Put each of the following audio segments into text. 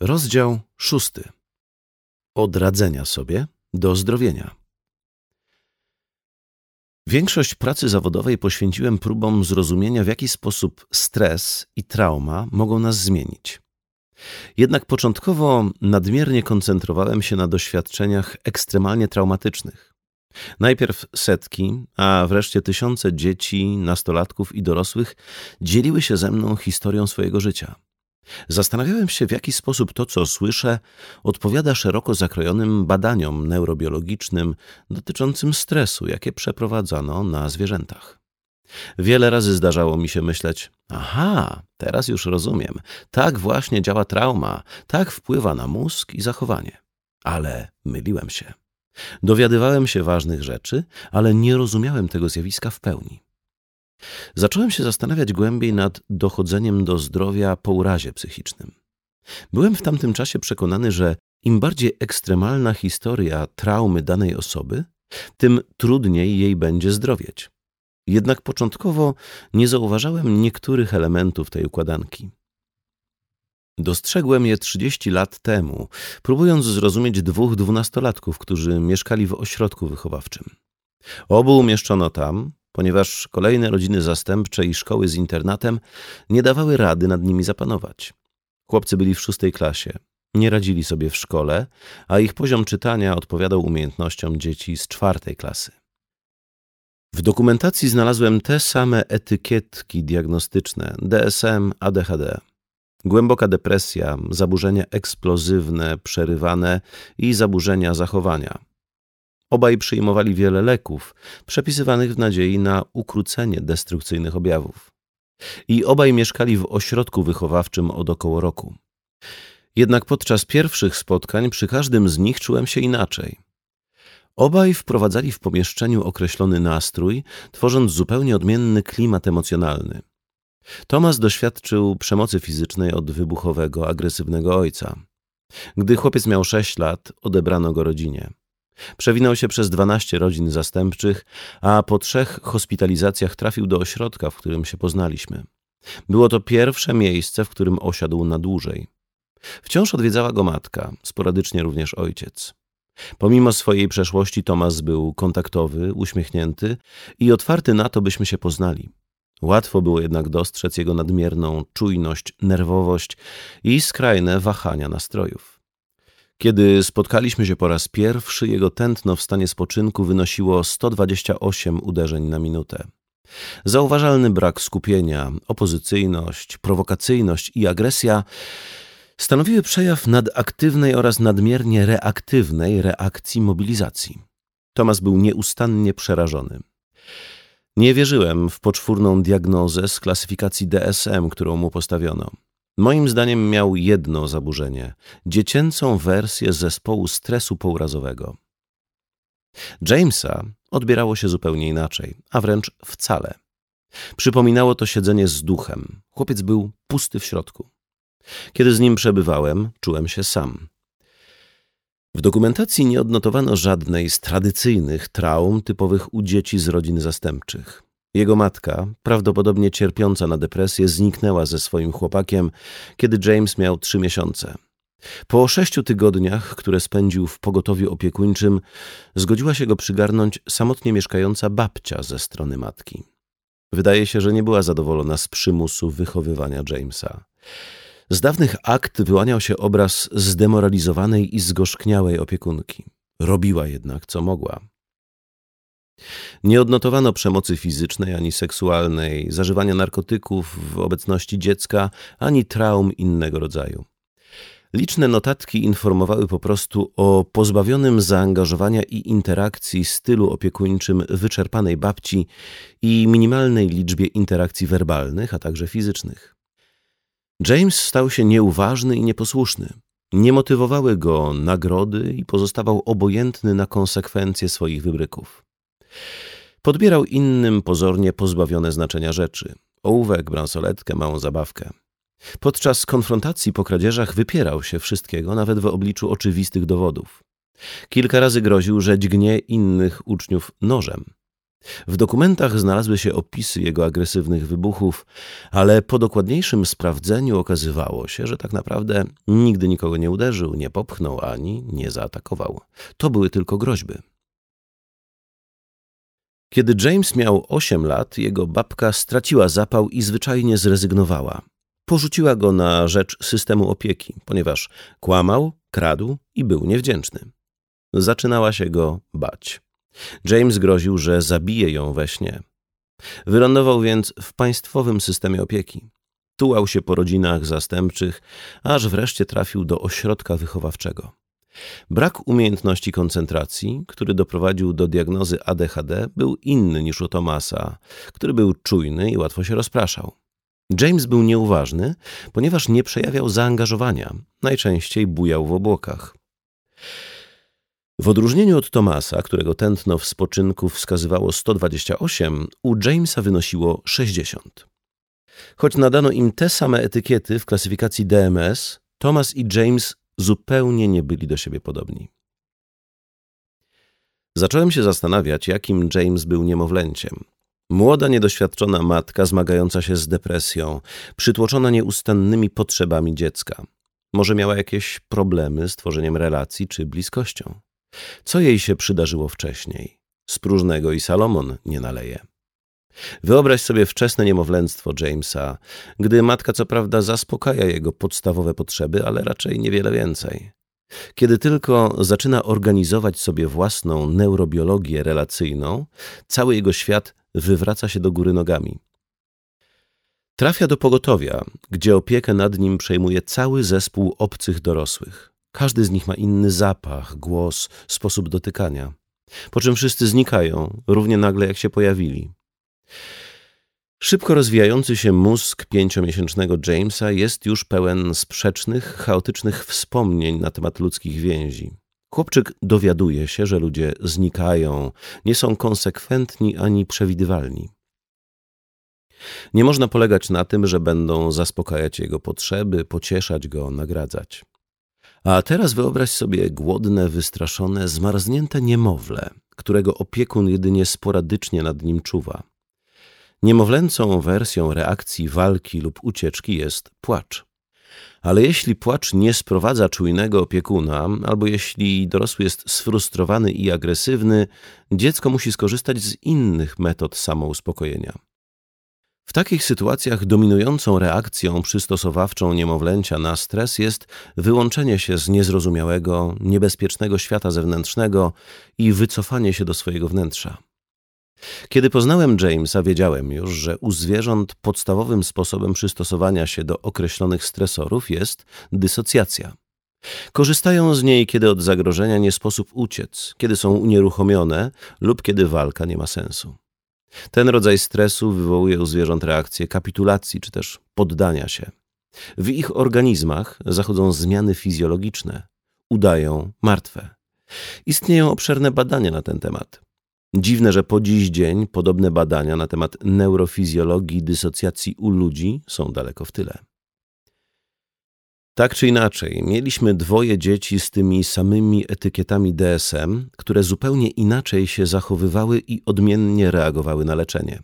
Rozdział szósty. Od radzenia sobie do zdrowienia. Większość pracy zawodowej poświęciłem próbom zrozumienia, w jaki sposób stres i trauma mogą nas zmienić. Jednak początkowo nadmiernie koncentrowałem się na doświadczeniach ekstremalnie traumatycznych. Najpierw setki, a wreszcie tysiące dzieci, nastolatków i dorosłych dzieliły się ze mną historią swojego życia. Zastanawiałem się, w jaki sposób to, co słyszę, odpowiada szeroko zakrojonym badaniom neurobiologicznym dotyczącym stresu, jakie przeprowadzano na zwierzętach. Wiele razy zdarzało mi się myśleć: Aha, teraz już rozumiem, tak właśnie działa trauma, tak wpływa na mózg i zachowanie. Ale myliłem się. Dowiadywałem się ważnych rzeczy, ale nie rozumiałem tego zjawiska w pełni. Zacząłem się zastanawiać głębiej nad dochodzeniem do zdrowia po urazie psychicznym. Byłem w tamtym czasie przekonany, że im bardziej ekstremalna historia traumy danej osoby, tym trudniej jej będzie zdrowieć. Jednak początkowo nie zauważałem niektórych elementów tej układanki. Dostrzegłem je 30 lat temu, próbując zrozumieć dwóch dwunastolatków, którzy mieszkali w ośrodku wychowawczym. Obu umieszczono tam, ponieważ kolejne rodziny zastępcze i szkoły z internatem nie dawały rady nad nimi zapanować. Chłopcy byli w szóstej klasie, nie radzili sobie w szkole, a ich poziom czytania odpowiadał umiejętnościom dzieci z czwartej klasy. W dokumentacji znalazłem te same etykietki diagnostyczne DSM, ADHD. Głęboka depresja, zaburzenia eksplozywne, przerywane i zaburzenia zachowania. Obaj przyjmowali wiele leków, przepisywanych w nadziei na ukrócenie destrukcyjnych objawów. I obaj mieszkali w ośrodku wychowawczym od około roku. Jednak podczas pierwszych spotkań przy każdym z nich czułem się inaczej. Obaj wprowadzali w pomieszczeniu określony nastrój, tworząc zupełnie odmienny klimat emocjonalny. Tomas doświadczył przemocy fizycznej od wybuchowego, agresywnego ojca. Gdy chłopiec miał sześć lat, odebrano go rodzinie. Przewinął się przez 12 rodzin zastępczych, a po trzech hospitalizacjach trafił do ośrodka, w którym się poznaliśmy. Było to pierwsze miejsce, w którym osiadł na dłużej. Wciąż odwiedzała go matka, sporadycznie również ojciec. Pomimo swojej przeszłości Tomas był kontaktowy, uśmiechnięty i otwarty na to, byśmy się poznali. Łatwo było jednak dostrzec jego nadmierną czujność, nerwowość i skrajne wahania nastrojów. Kiedy spotkaliśmy się po raz pierwszy, jego tętno w stanie spoczynku wynosiło 128 uderzeń na minutę. Zauważalny brak skupienia, opozycyjność, prowokacyjność i agresja stanowiły przejaw nadaktywnej oraz nadmiernie reaktywnej reakcji mobilizacji. Tomas był nieustannie przerażony. Nie wierzyłem w poczwórną diagnozę z klasyfikacji DSM, którą mu postawiono. Moim zdaniem miał jedno zaburzenie dziecięcą wersję zespołu stresu pourazowego. Jamesa odbierało się zupełnie inaczej, a wręcz wcale. Przypominało to siedzenie z duchem. Chłopiec był pusty w środku. Kiedy z nim przebywałem, czułem się sam. W dokumentacji nie odnotowano żadnej z tradycyjnych traum typowych u dzieci z rodzin zastępczych. Jego matka, prawdopodobnie cierpiąca na depresję, zniknęła ze swoim chłopakiem, kiedy James miał trzy miesiące. Po sześciu tygodniach, które spędził w pogotowiu opiekuńczym, zgodziła się go przygarnąć samotnie mieszkająca babcia ze strony matki. Wydaje się, że nie była zadowolona z przymusu wychowywania Jamesa. Z dawnych akt wyłaniał się obraz zdemoralizowanej i zgorzkniałej opiekunki. Robiła jednak, co mogła. Nie odnotowano przemocy fizycznej ani seksualnej, zażywania narkotyków w obecności dziecka, ani traum innego rodzaju. Liczne notatki informowały po prostu o pozbawionym zaangażowania i interakcji stylu opiekuńczym wyczerpanej babci i minimalnej liczbie interakcji werbalnych, a także fizycznych. James stał się nieuważny i nieposłuszny. Nie motywowały go nagrody i pozostawał obojętny na konsekwencje swoich wybryków. Podbierał innym pozornie pozbawione znaczenia rzeczy. Ołówek, bransoletkę, małą zabawkę. Podczas konfrontacji po kradzieżach wypierał się wszystkiego, nawet w obliczu oczywistych dowodów. Kilka razy groził, że dźgnie innych uczniów nożem. W dokumentach znalazły się opisy jego agresywnych wybuchów, ale po dokładniejszym sprawdzeniu okazywało się, że tak naprawdę nigdy nikogo nie uderzył, nie popchnął ani nie zaatakował. To były tylko groźby. Kiedy James miał 8 lat, jego babka straciła zapał i zwyczajnie zrezygnowała. Porzuciła go na rzecz systemu opieki, ponieważ kłamał, kradł i był niewdzięczny. Zaczynała się go bać. James groził, że zabije ją we śnie. Wylądował więc w państwowym systemie opieki. Tułał się po rodzinach zastępczych, aż wreszcie trafił do ośrodka wychowawczego. Brak umiejętności koncentracji, który doprowadził do diagnozy ADHD, był inny niż u Tomasa, który był czujny i łatwo się rozpraszał. James był nieuważny, ponieważ nie przejawiał zaangażowania, najczęściej bujał w obłokach. W odróżnieniu od Tomasa, którego tętno w spoczynku wskazywało 128, u Jamesa wynosiło 60. Choć nadano im te same etykiety w klasyfikacji DMS, Thomas i James zupełnie nie byli do siebie podobni. Zacząłem się zastanawiać, jakim James był niemowlęciem. Młoda, niedoświadczona matka zmagająca się z depresją, przytłoczona nieustannymi potrzebami dziecka. Może miała jakieś problemy z tworzeniem relacji czy bliskością. Co jej się przydarzyło wcześniej? Z próżnego i Salomon nie naleje. Wyobraź sobie wczesne niemowlęctwo Jamesa, gdy matka co prawda zaspokaja jego podstawowe potrzeby, ale raczej niewiele więcej. Kiedy tylko zaczyna organizować sobie własną neurobiologię relacyjną, cały jego świat wywraca się do góry nogami. Trafia do pogotowia, gdzie opiekę nad nim przejmuje cały zespół obcych dorosłych. Każdy z nich ma inny zapach, głos, sposób dotykania. Po czym wszyscy znikają, równie nagle jak się pojawili. Szybko rozwijający się mózg pięciomiesięcznego Jamesa jest już pełen sprzecznych, chaotycznych wspomnień na temat ludzkich więzi. Chłopczyk dowiaduje się, że ludzie znikają, nie są konsekwentni ani przewidywalni. Nie można polegać na tym, że będą zaspokajać jego potrzeby, pocieszać go, nagradzać. A teraz wyobraź sobie głodne, wystraszone, zmarznięte niemowlę, którego opiekun jedynie sporadycznie nad nim czuwa. Niemowlęcą wersją reakcji walki lub ucieczki jest płacz. Ale jeśli płacz nie sprowadza czujnego opiekuna, albo jeśli dorosły jest sfrustrowany i agresywny, dziecko musi skorzystać z innych metod samouspokojenia. W takich sytuacjach dominującą reakcją przystosowawczą niemowlęcia na stres jest wyłączenie się z niezrozumiałego, niebezpiecznego świata zewnętrznego i wycofanie się do swojego wnętrza. Kiedy poznałem Jamesa, wiedziałem już, że u zwierząt podstawowym sposobem przystosowania się do określonych stresorów jest dysocjacja. Korzystają z niej, kiedy od zagrożenia nie sposób uciec, kiedy są unieruchomione lub kiedy walka nie ma sensu. Ten rodzaj stresu wywołuje u zwierząt reakcję kapitulacji czy też poddania się. W ich organizmach zachodzą zmiany fizjologiczne, udają martwe. Istnieją obszerne badania na ten temat. Dziwne, że po dziś dzień podobne badania na temat neurofizjologii dysocjacji u ludzi są daleko w tyle. Tak czy inaczej, mieliśmy dwoje dzieci z tymi samymi etykietami DSM, które zupełnie inaczej się zachowywały i odmiennie reagowały na leczenie.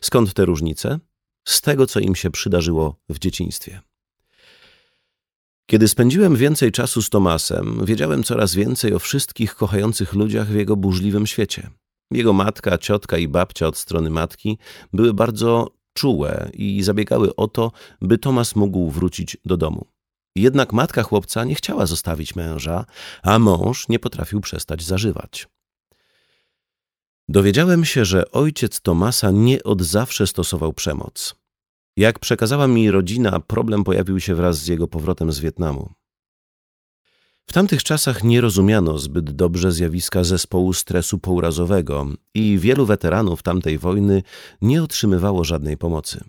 Skąd te różnice? Z tego, co im się przydarzyło w dzieciństwie. Kiedy spędziłem więcej czasu z Tomasem, wiedziałem coraz więcej o wszystkich kochających ludziach w jego burzliwym świecie. Jego matka, ciotka i babcia od strony matki były bardzo czułe i zabiegały o to, by Tomas mógł wrócić do domu. Jednak matka chłopca nie chciała zostawić męża, a mąż nie potrafił przestać zażywać. Dowiedziałem się, że ojciec Tomasa nie od zawsze stosował przemoc. Jak przekazała mi rodzina, problem pojawił się wraz z jego powrotem z Wietnamu. W tamtych czasach nie rozumiano zbyt dobrze zjawiska zespołu stresu pourazowego i wielu weteranów tamtej wojny nie otrzymywało żadnej pomocy.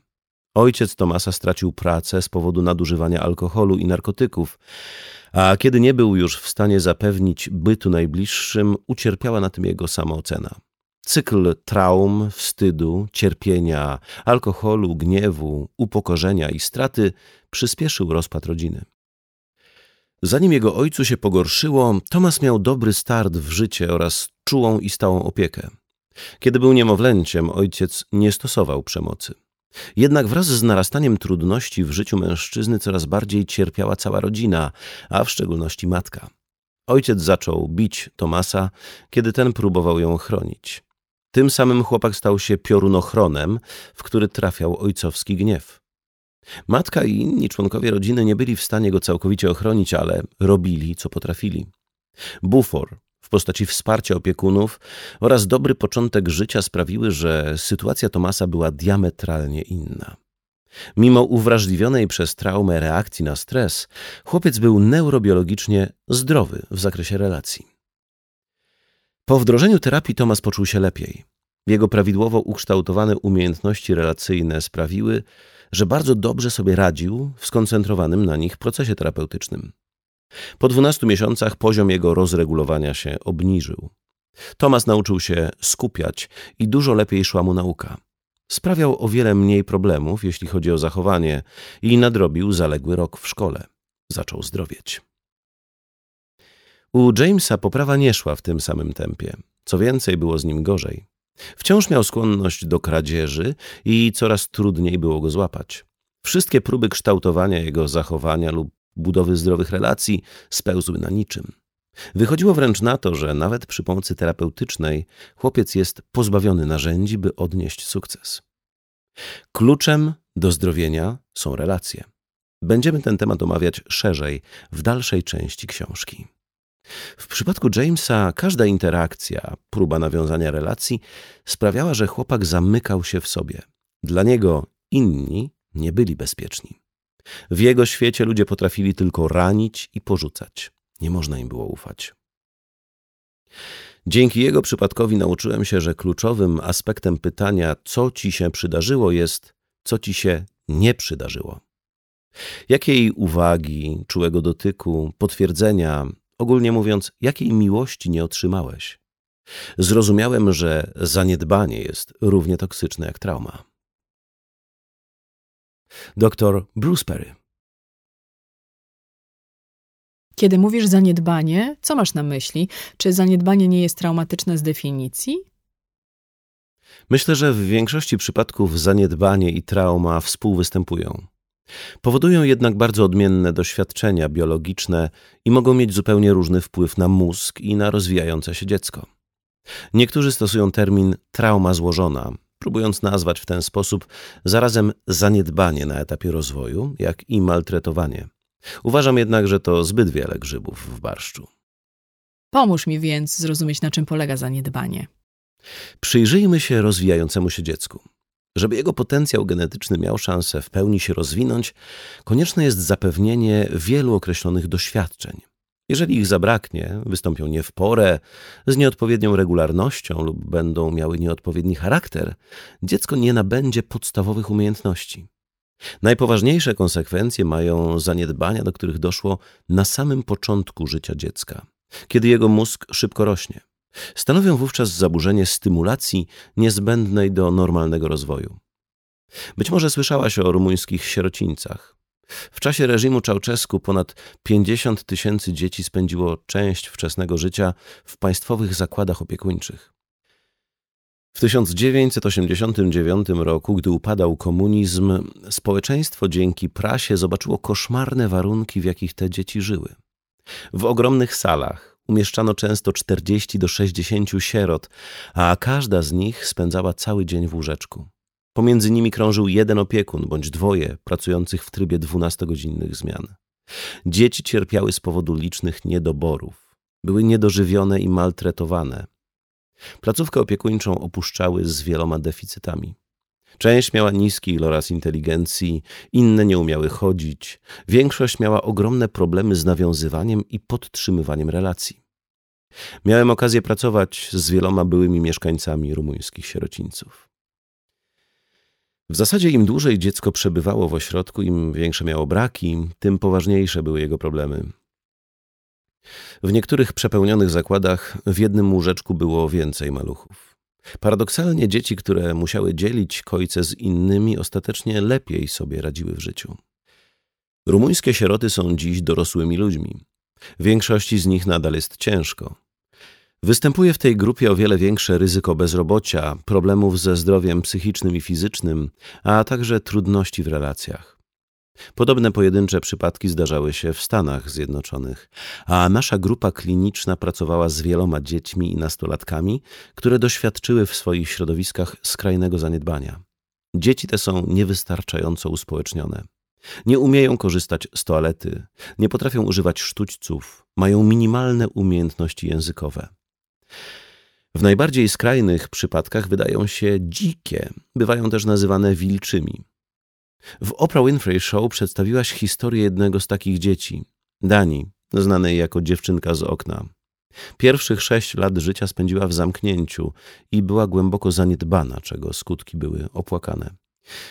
Ojciec Tomasa stracił pracę z powodu nadużywania alkoholu i narkotyków, a kiedy nie był już w stanie zapewnić bytu najbliższym, ucierpiała na tym jego samoocena. Cykl traum, wstydu, cierpienia, alkoholu, gniewu, upokorzenia i straty przyspieszył rozpad rodziny. Zanim jego ojcu się pogorszyło, Tomas miał dobry start w życie oraz czułą i stałą opiekę. Kiedy był niemowlęciem, ojciec nie stosował przemocy. Jednak wraz z narastaniem trudności w życiu mężczyzny coraz bardziej cierpiała cała rodzina, a w szczególności matka. Ojciec zaczął bić Tomasa, kiedy ten próbował ją chronić. Tym samym chłopak stał się piorunochronem, w który trafiał ojcowski gniew. Matka i inni członkowie rodziny nie byli w stanie go całkowicie ochronić, ale robili, co potrafili. Bufor w postaci wsparcia opiekunów oraz dobry początek życia sprawiły, że sytuacja Tomasa była diametralnie inna. Mimo uwrażliwionej przez traumę reakcji na stres, chłopiec był neurobiologicznie zdrowy w zakresie relacji. Po wdrożeniu terapii Tomas poczuł się lepiej. Jego prawidłowo ukształtowane umiejętności relacyjne sprawiły, że bardzo dobrze sobie radził w skoncentrowanym na nich procesie terapeutycznym. Po 12 miesiącach poziom jego rozregulowania się obniżył. Tomas nauczył się skupiać i dużo lepiej szła mu nauka. Sprawiał o wiele mniej problemów, jeśli chodzi o zachowanie, i nadrobił zaległy rok w szkole. Zaczął zdrowieć. U Jamesa poprawa nie szła w tym samym tempie. Co więcej, było z nim gorzej. Wciąż miał skłonność do kradzieży i coraz trudniej było go złapać. Wszystkie próby kształtowania jego zachowania lub budowy zdrowych relacji spełzły na niczym. Wychodziło wręcz na to, że nawet przy pomocy terapeutycznej chłopiec jest pozbawiony narzędzi, by odnieść sukces. Kluczem do zdrowienia są relacje. Będziemy ten temat omawiać szerzej w dalszej części książki. W przypadku Jamesa każda interakcja, próba nawiązania relacji sprawiała, że chłopak zamykał się w sobie. Dla niego inni nie byli bezpieczni. W jego świecie ludzie potrafili tylko ranić i porzucać. Nie można im było ufać. Dzięki jego przypadkowi nauczyłem się, że kluczowym aspektem pytania, co ci się przydarzyło, jest, co ci się nie przydarzyło. Jakiej uwagi, czułego dotyku, potwierdzenia, ogólnie mówiąc, jakiej miłości nie otrzymałeś? Zrozumiałem, że zaniedbanie jest równie toksyczne jak trauma. Dr Bruce Perry kiedy mówisz zaniedbanie, co masz na myśli? Czy zaniedbanie nie jest traumatyczne z definicji? Myślę, że w większości przypadków zaniedbanie i trauma współwystępują. Powodują jednak bardzo odmienne doświadczenia biologiczne i mogą mieć zupełnie różny wpływ na mózg i na rozwijające się dziecko. Niektórzy stosują termin trauma złożona, próbując nazwać w ten sposób zarazem zaniedbanie na etapie rozwoju, jak i maltretowanie. Uważam jednak, że to zbyt wiele grzybów w barszczu. Pomóż mi więc zrozumieć, na czym polega zaniedbanie. Przyjrzyjmy się rozwijającemu się dziecku. Żeby jego potencjał genetyczny miał szansę w pełni się rozwinąć, konieczne jest zapewnienie wielu określonych doświadczeń. Jeżeli ich zabraknie, wystąpią nie w porę, z nieodpowiednią regularnością lub będą miały nieodpowiedni charakter, dziecko nie nabędzie podstawowych umiejętności. Najpoważniejsze konsekwencje mają zaniedbania, do których doszło na samym początku życia dziecka, kiedy jego mózg szybko rośnie. Stanowią wówczas zaburzenie stymulacji niezbędnej do normalnego rozwoju. Być może słyszałaś o rumuńskich sierocińcach. W czasie reżimu Czałczesku ponad 50 tysięcy dzieci spędziło część wczesnego życia w państwowych zakładach opiekuńczych. W 1989 roku, gdy upadał komunizm, społeczeństwo dzięki prasie zobaczyło koszmarne warunki, w jakich te dzieci żyły. W ogromnych salach umieszczano często 40 do 60 sierot, a każda z nich spędzała cały dzień w łóżeczku. Pomiędzy nimi krążył jeden opiekun bądź dwoje pracujących w trybie 12-godzinnych zmian. Dzieci cierpiały z powodu licznych niedoborów. Były niedożywione i maltretowane. Placówkę opiekuńczą opuszczały z wieloma deficytami. Część miała niski iloraz inteligencji, inne nie umiały chodzić, większość miała ogromne problemy z nawiązywaniem i podtrzymywaniem relacji. Miałem okazję pracować z wieloma byłymi mieszkańcami rumuńskich sierocińców. W zasadzie im dłużej dziecko przebywało w ośrodku, im większe miało braki, tym poważniejsze były jego problemy. W niektórych przepełnionych zakładach w jednym łóżeczku było więcej maluchów. Paradoksalnie dzieci, które musiały dzielić kojce z innymi, ostatecznie lepiej sobie radziły w życiu. Rumuńskie sieroty są dziś dorosłymi ludźmi. Większości z nich nadal jest ciężko. Występuje w tej grupie o wiele większe ryzyko bezrobocia, problemów ze zdrowiem psychicznym i fizycznym, a także trudności w relacjach. Podobne pojedyncze przypadki zdarzały się w Stanach Zjednoczonych, a nasza grupa kliniczna pracowała z wieloma dziećmi i nastolatkami, które doświadczyły w swoich środowiskach skrajnego zaniedbania. Dzieci te są niewystarczająco uspołecznione. Nie umieją korzystać z toalety, nie potrafią używać sztućców, mają minimalne umiejętności językowe. W najbardziej skrajnych przypadkach wydają się dzikie, bywają też nazywane wilczymi. W Oprah Winfrey Show przedstawiłaś historię jednego z takich dzieci, Dani, znanej jako dziewczynka z okna. Pierwszych sześć lat życia spędziła w zamknięciu i była głęboko zaniedbana, czego skutki były opłakane.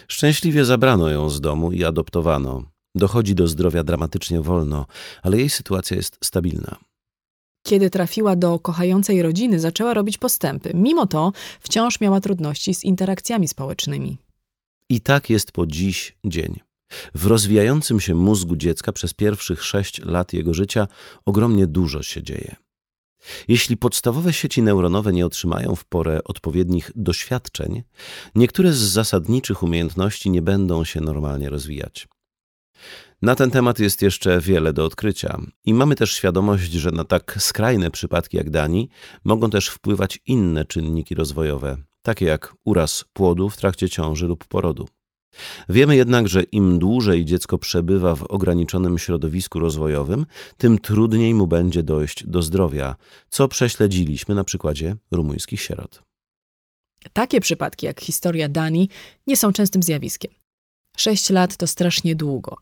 Szczęśliwie zabrano ją z domu i adoptowano. Dochodzi do zdrowia dramatycznie wolno, ale jej sytuacja jest stabilna. Kiedy trafiła do kochającej rodziny, zaczęła robić postępy. Mimo to wciąż miała trudności z interakcjami społecznymi. I tak jest po dziś dzień. W rozwijającym się mózgu dziecka przez pierwszych sześć lat jego życia ogromnie dużo się dzieje. Jeśli podstawowe sieci neuronowe nie otrzymają w porę odpowiednich doświadczeń, niektóre z zasadniczych umiejętności nie będą się normalnie rozwijać. Na ten temat jest jeszcze wiele do odkrycia i mamy też świadomość, że na tak skrajne przypadki jak Dani mogą też wpływać inne czynniki rozwojowe, takie jak uraz płodu w trakcie ciąży lub porodu. Wiemy jednak, że im dłużej dziecko przebywa w ograniczonym środowisku rozwojowym, tym trudniej mu będzie dojść do zdrowia, co prześledziliśmy na przykładzie rumuńskich sierot. Takie przypadki jak historia Dani nie są częstym zjawiskiem. Sześć lat to strasznie długo.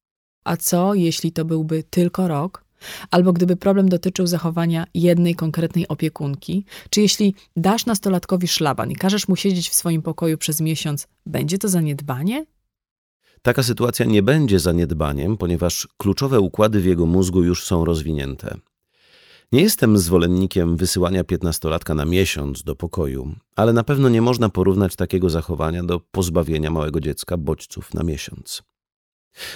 A co, jeśli to byłby tylko rok? Albo gdyby problem dotyczył zachowania jednej konkretnej opiekunki, czy jeśli dasz nastolatkowi szlaban i każesz mu siedzieć w swoim pokoju przez miesiąc, będzie to zaniedbanie? Taka sytuacja nie będzie zaniedbaniem, ponieważ kluczowe układy w jego mózgu już są rozwinięte. Nie jestem zwolennikiem wysyłania piętnastolatka na miesiąc do pokoju, ale na pewno nie można porównać takiego zachowania do pozbawienia małego dziecka bodźców na miesiąc.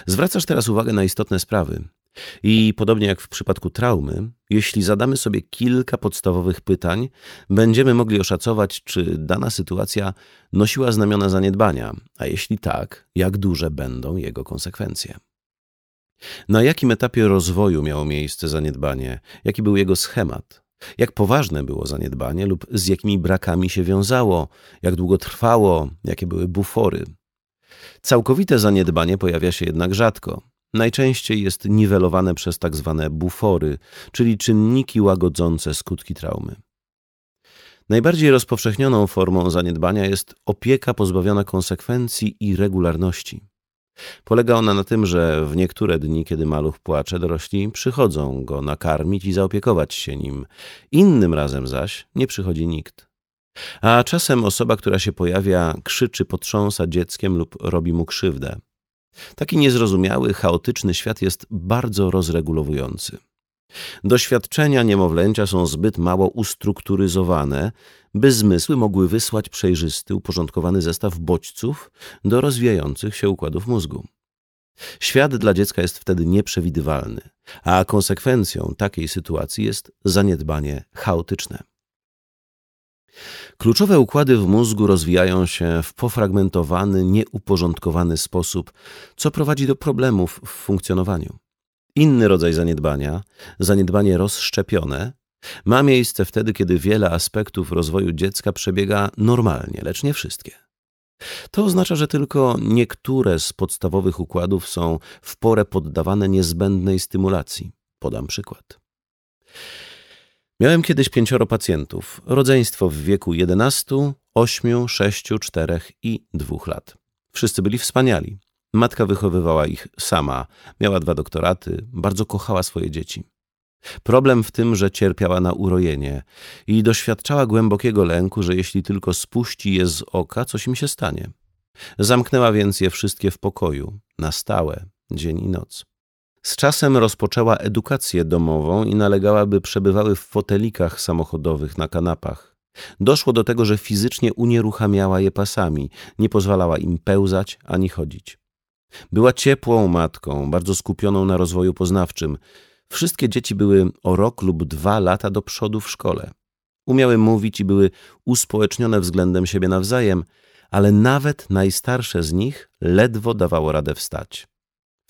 Zwracasz teraz uwagę na istotne sprawy. I podobnie jak w przypadku traumy, jeśli zadamy sobie kilka podstawowych pytań, będziemy mogli oszacować, czy dana sytuacja nosiła znamiona zaniedbania, a jeśli tak, jak duże będą jego konsekwencje. Na jakim etapie rozwoju miało miejsce zaniedbanie, jaki był jego schemat, jak poważne było zaniedbanie lub z jakimi brakami się wiązało, jak długo trwało, jakie były bufory. Całkowite zaniedbanie pojawia się jednak rzadko. Najczęściej jest niwelowane przez tak zwane bufory, czyli czynniki łagodzące skutki traumy. Najbardziej rozpowszechnioną formą zaniedbania jest opieka pozbawiona konsekwencji i regularności. Polega ona na tym, że w niektóre dni, kiedy maluch płacze, dorośli przychodzą go nakarmić i zaopiekować się nim. Innym razem zaś nie przychodzi nikt. A czasem osoba, która się pojawia, krzyczy, potrząsa dzieckiem lub robi mu krzywdę. Taki niezrozumiały, chaotyczny świat jest bardzo rozregulowujący. Doświadczenia niemowlęcia są zbyt mało ustrukturyzowane, by zmysły mogły wysłać przejrzysty, uporządkowany zestaw bodźców do rozwijających się układów mózgu. Świat dla dziecka jest wtedy nieprzewidywalny, a konsekwencją takiej sytuacji jest zaniedbanie chaotyczne. Kluczowe układy w mózgu rozwijają się w pofragmentowany, nieuporządkowany sposób, co prowadzi do problemów w funkcjonowaniu. Inny rodzaj zaniedbania, zaniedbanie rozszczepione, ma miejsce wtedy, kiedy wiele aspektów rozwoju dziecka przebiega normalnie, lecz nie wszystkie. To oznacza, że tylko niektóre z podstawowych układów są w porę poddawane niezbędnej stymulacji. Podam przykład. Miałem kiedyś pięcioro pacjentów, rodzeństwo w wieku 11, 8, 6, 4 i 2 lat. Wszyscy byli wspaniali. Matka wychowywała ich sama, miała dwa doktoraty, bardzo kochała swoje dzieci. Problem w tym, że cierpiała na urojenie i doświadczała głębokiego lęku, że jeśli tylko spuści je z oka, coś im się stanie. Zamknęła więc je wszystkie w pokoju, na stałe, dzień i noc. Z czasem rozpoczęła edukację domową i nalegała, by przebywały w fotelikach samochodowych na kanapach. Doszło do tego, że fizycznie unieruchamiała je pasami, nie pozwalała im pełzać ani chodzić. Była ciepłą matką, bardzo skupioną na rozwoju poznawczym. Wszystkie dzieci były o rok lub dwa lata do przodu w szkole. Umiały mówić i były uspołecznione względem siebie nawzajem, ale nawet najstarsze z nich ledwo dawało radę wstać.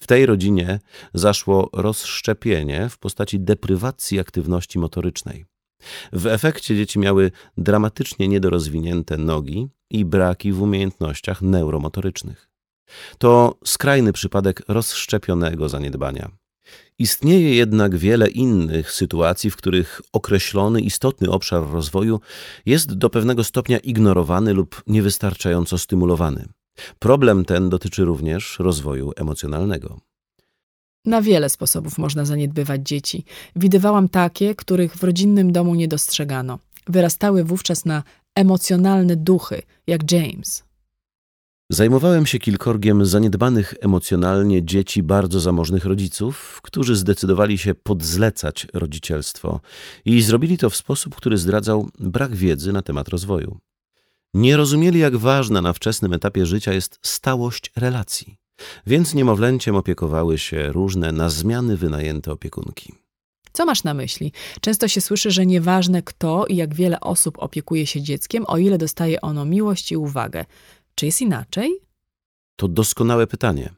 W tej rodzinie zaszło rozszczepienie w postaci deprywacji aktywności motorycznej. W efekcie dzieci miały dramatycznie niedorozwinięte nogi i braki w umiejętnościach neuromotorycznych. To skrajny przypadek rozszczepionego zaniedbania. Istnieje jednak wiele innych sytuacji, w których określony istotny obszar rozwoju jest do pewnego stopnia ignorowany lub niewystarczająco stymulowany. Problem ten dotyczy również rozwoju emocjonalnego. Na wiele sposobów można zaniedbywać dzieci. Widywałam takie, których w rodzinnym domu nie dostrzegano. Wyrastały wówczas na emocjonalne duchy, jak James. Zajmowałem się kilkorgiem zaniedbanych emocjonalnie dzieci bardzo zamożnych rodziców, którzy zdecydowali się podzlecać rodzicielstwo i zrobili to w sposób, który zdradzał brak wiedzy na temat rozwoju. Nie rozumieli, jak ważna na wczesnym etapie życia jest stałość relacji, więc niemowlęciem opiekowały się różne na zmiany wynajęte opiekunki. Co masz na myśli? Często się słyszy, że nieważne kto i jak wiele osób opiekuje się dzieckiem, o ile dostaje ono miłość i uwagę. Czy jest inaczej? To doskonałe pytanie.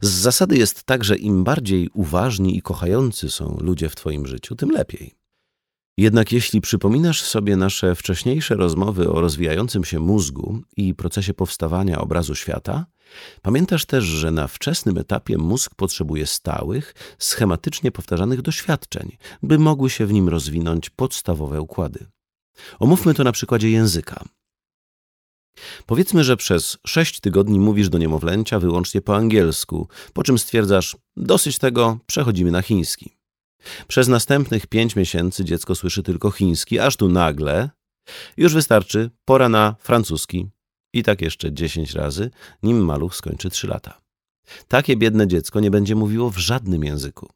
Z zasady jest tak, że im bardziej uważni i kochający są ludzie w Twoim życiu, tym lepiej. Jednak jeśli przypominasz sobie nasze wcześniejsze rozmowy o rozwijającym się mózgu i procesie powstawania obrazu świata, pamiętasz też, że na wczesnym etapie mózg potrzebuje stałych, schematycznie powtarzanych doświadczeń, by mogły się w nim rozwinąć podstawowe układy. Omówmy to na przykładzie języka. Powiedzmy, że przez sześć tygodni mówisz do niemowlęcia wyłącznie po angielsku, po czym stwierdzasz: Dosyć tego, przechodzimy na chiński. Przez następnych pięć miesięcy dziecko słyszy tylko chiński, aż tu nagle już wystarczy pora na francuski. I tak jeszcze dziesięć razy, nim maluch skończy trzy lata. Takie biedne dziecko nie będzie mówiło w żadnym języku.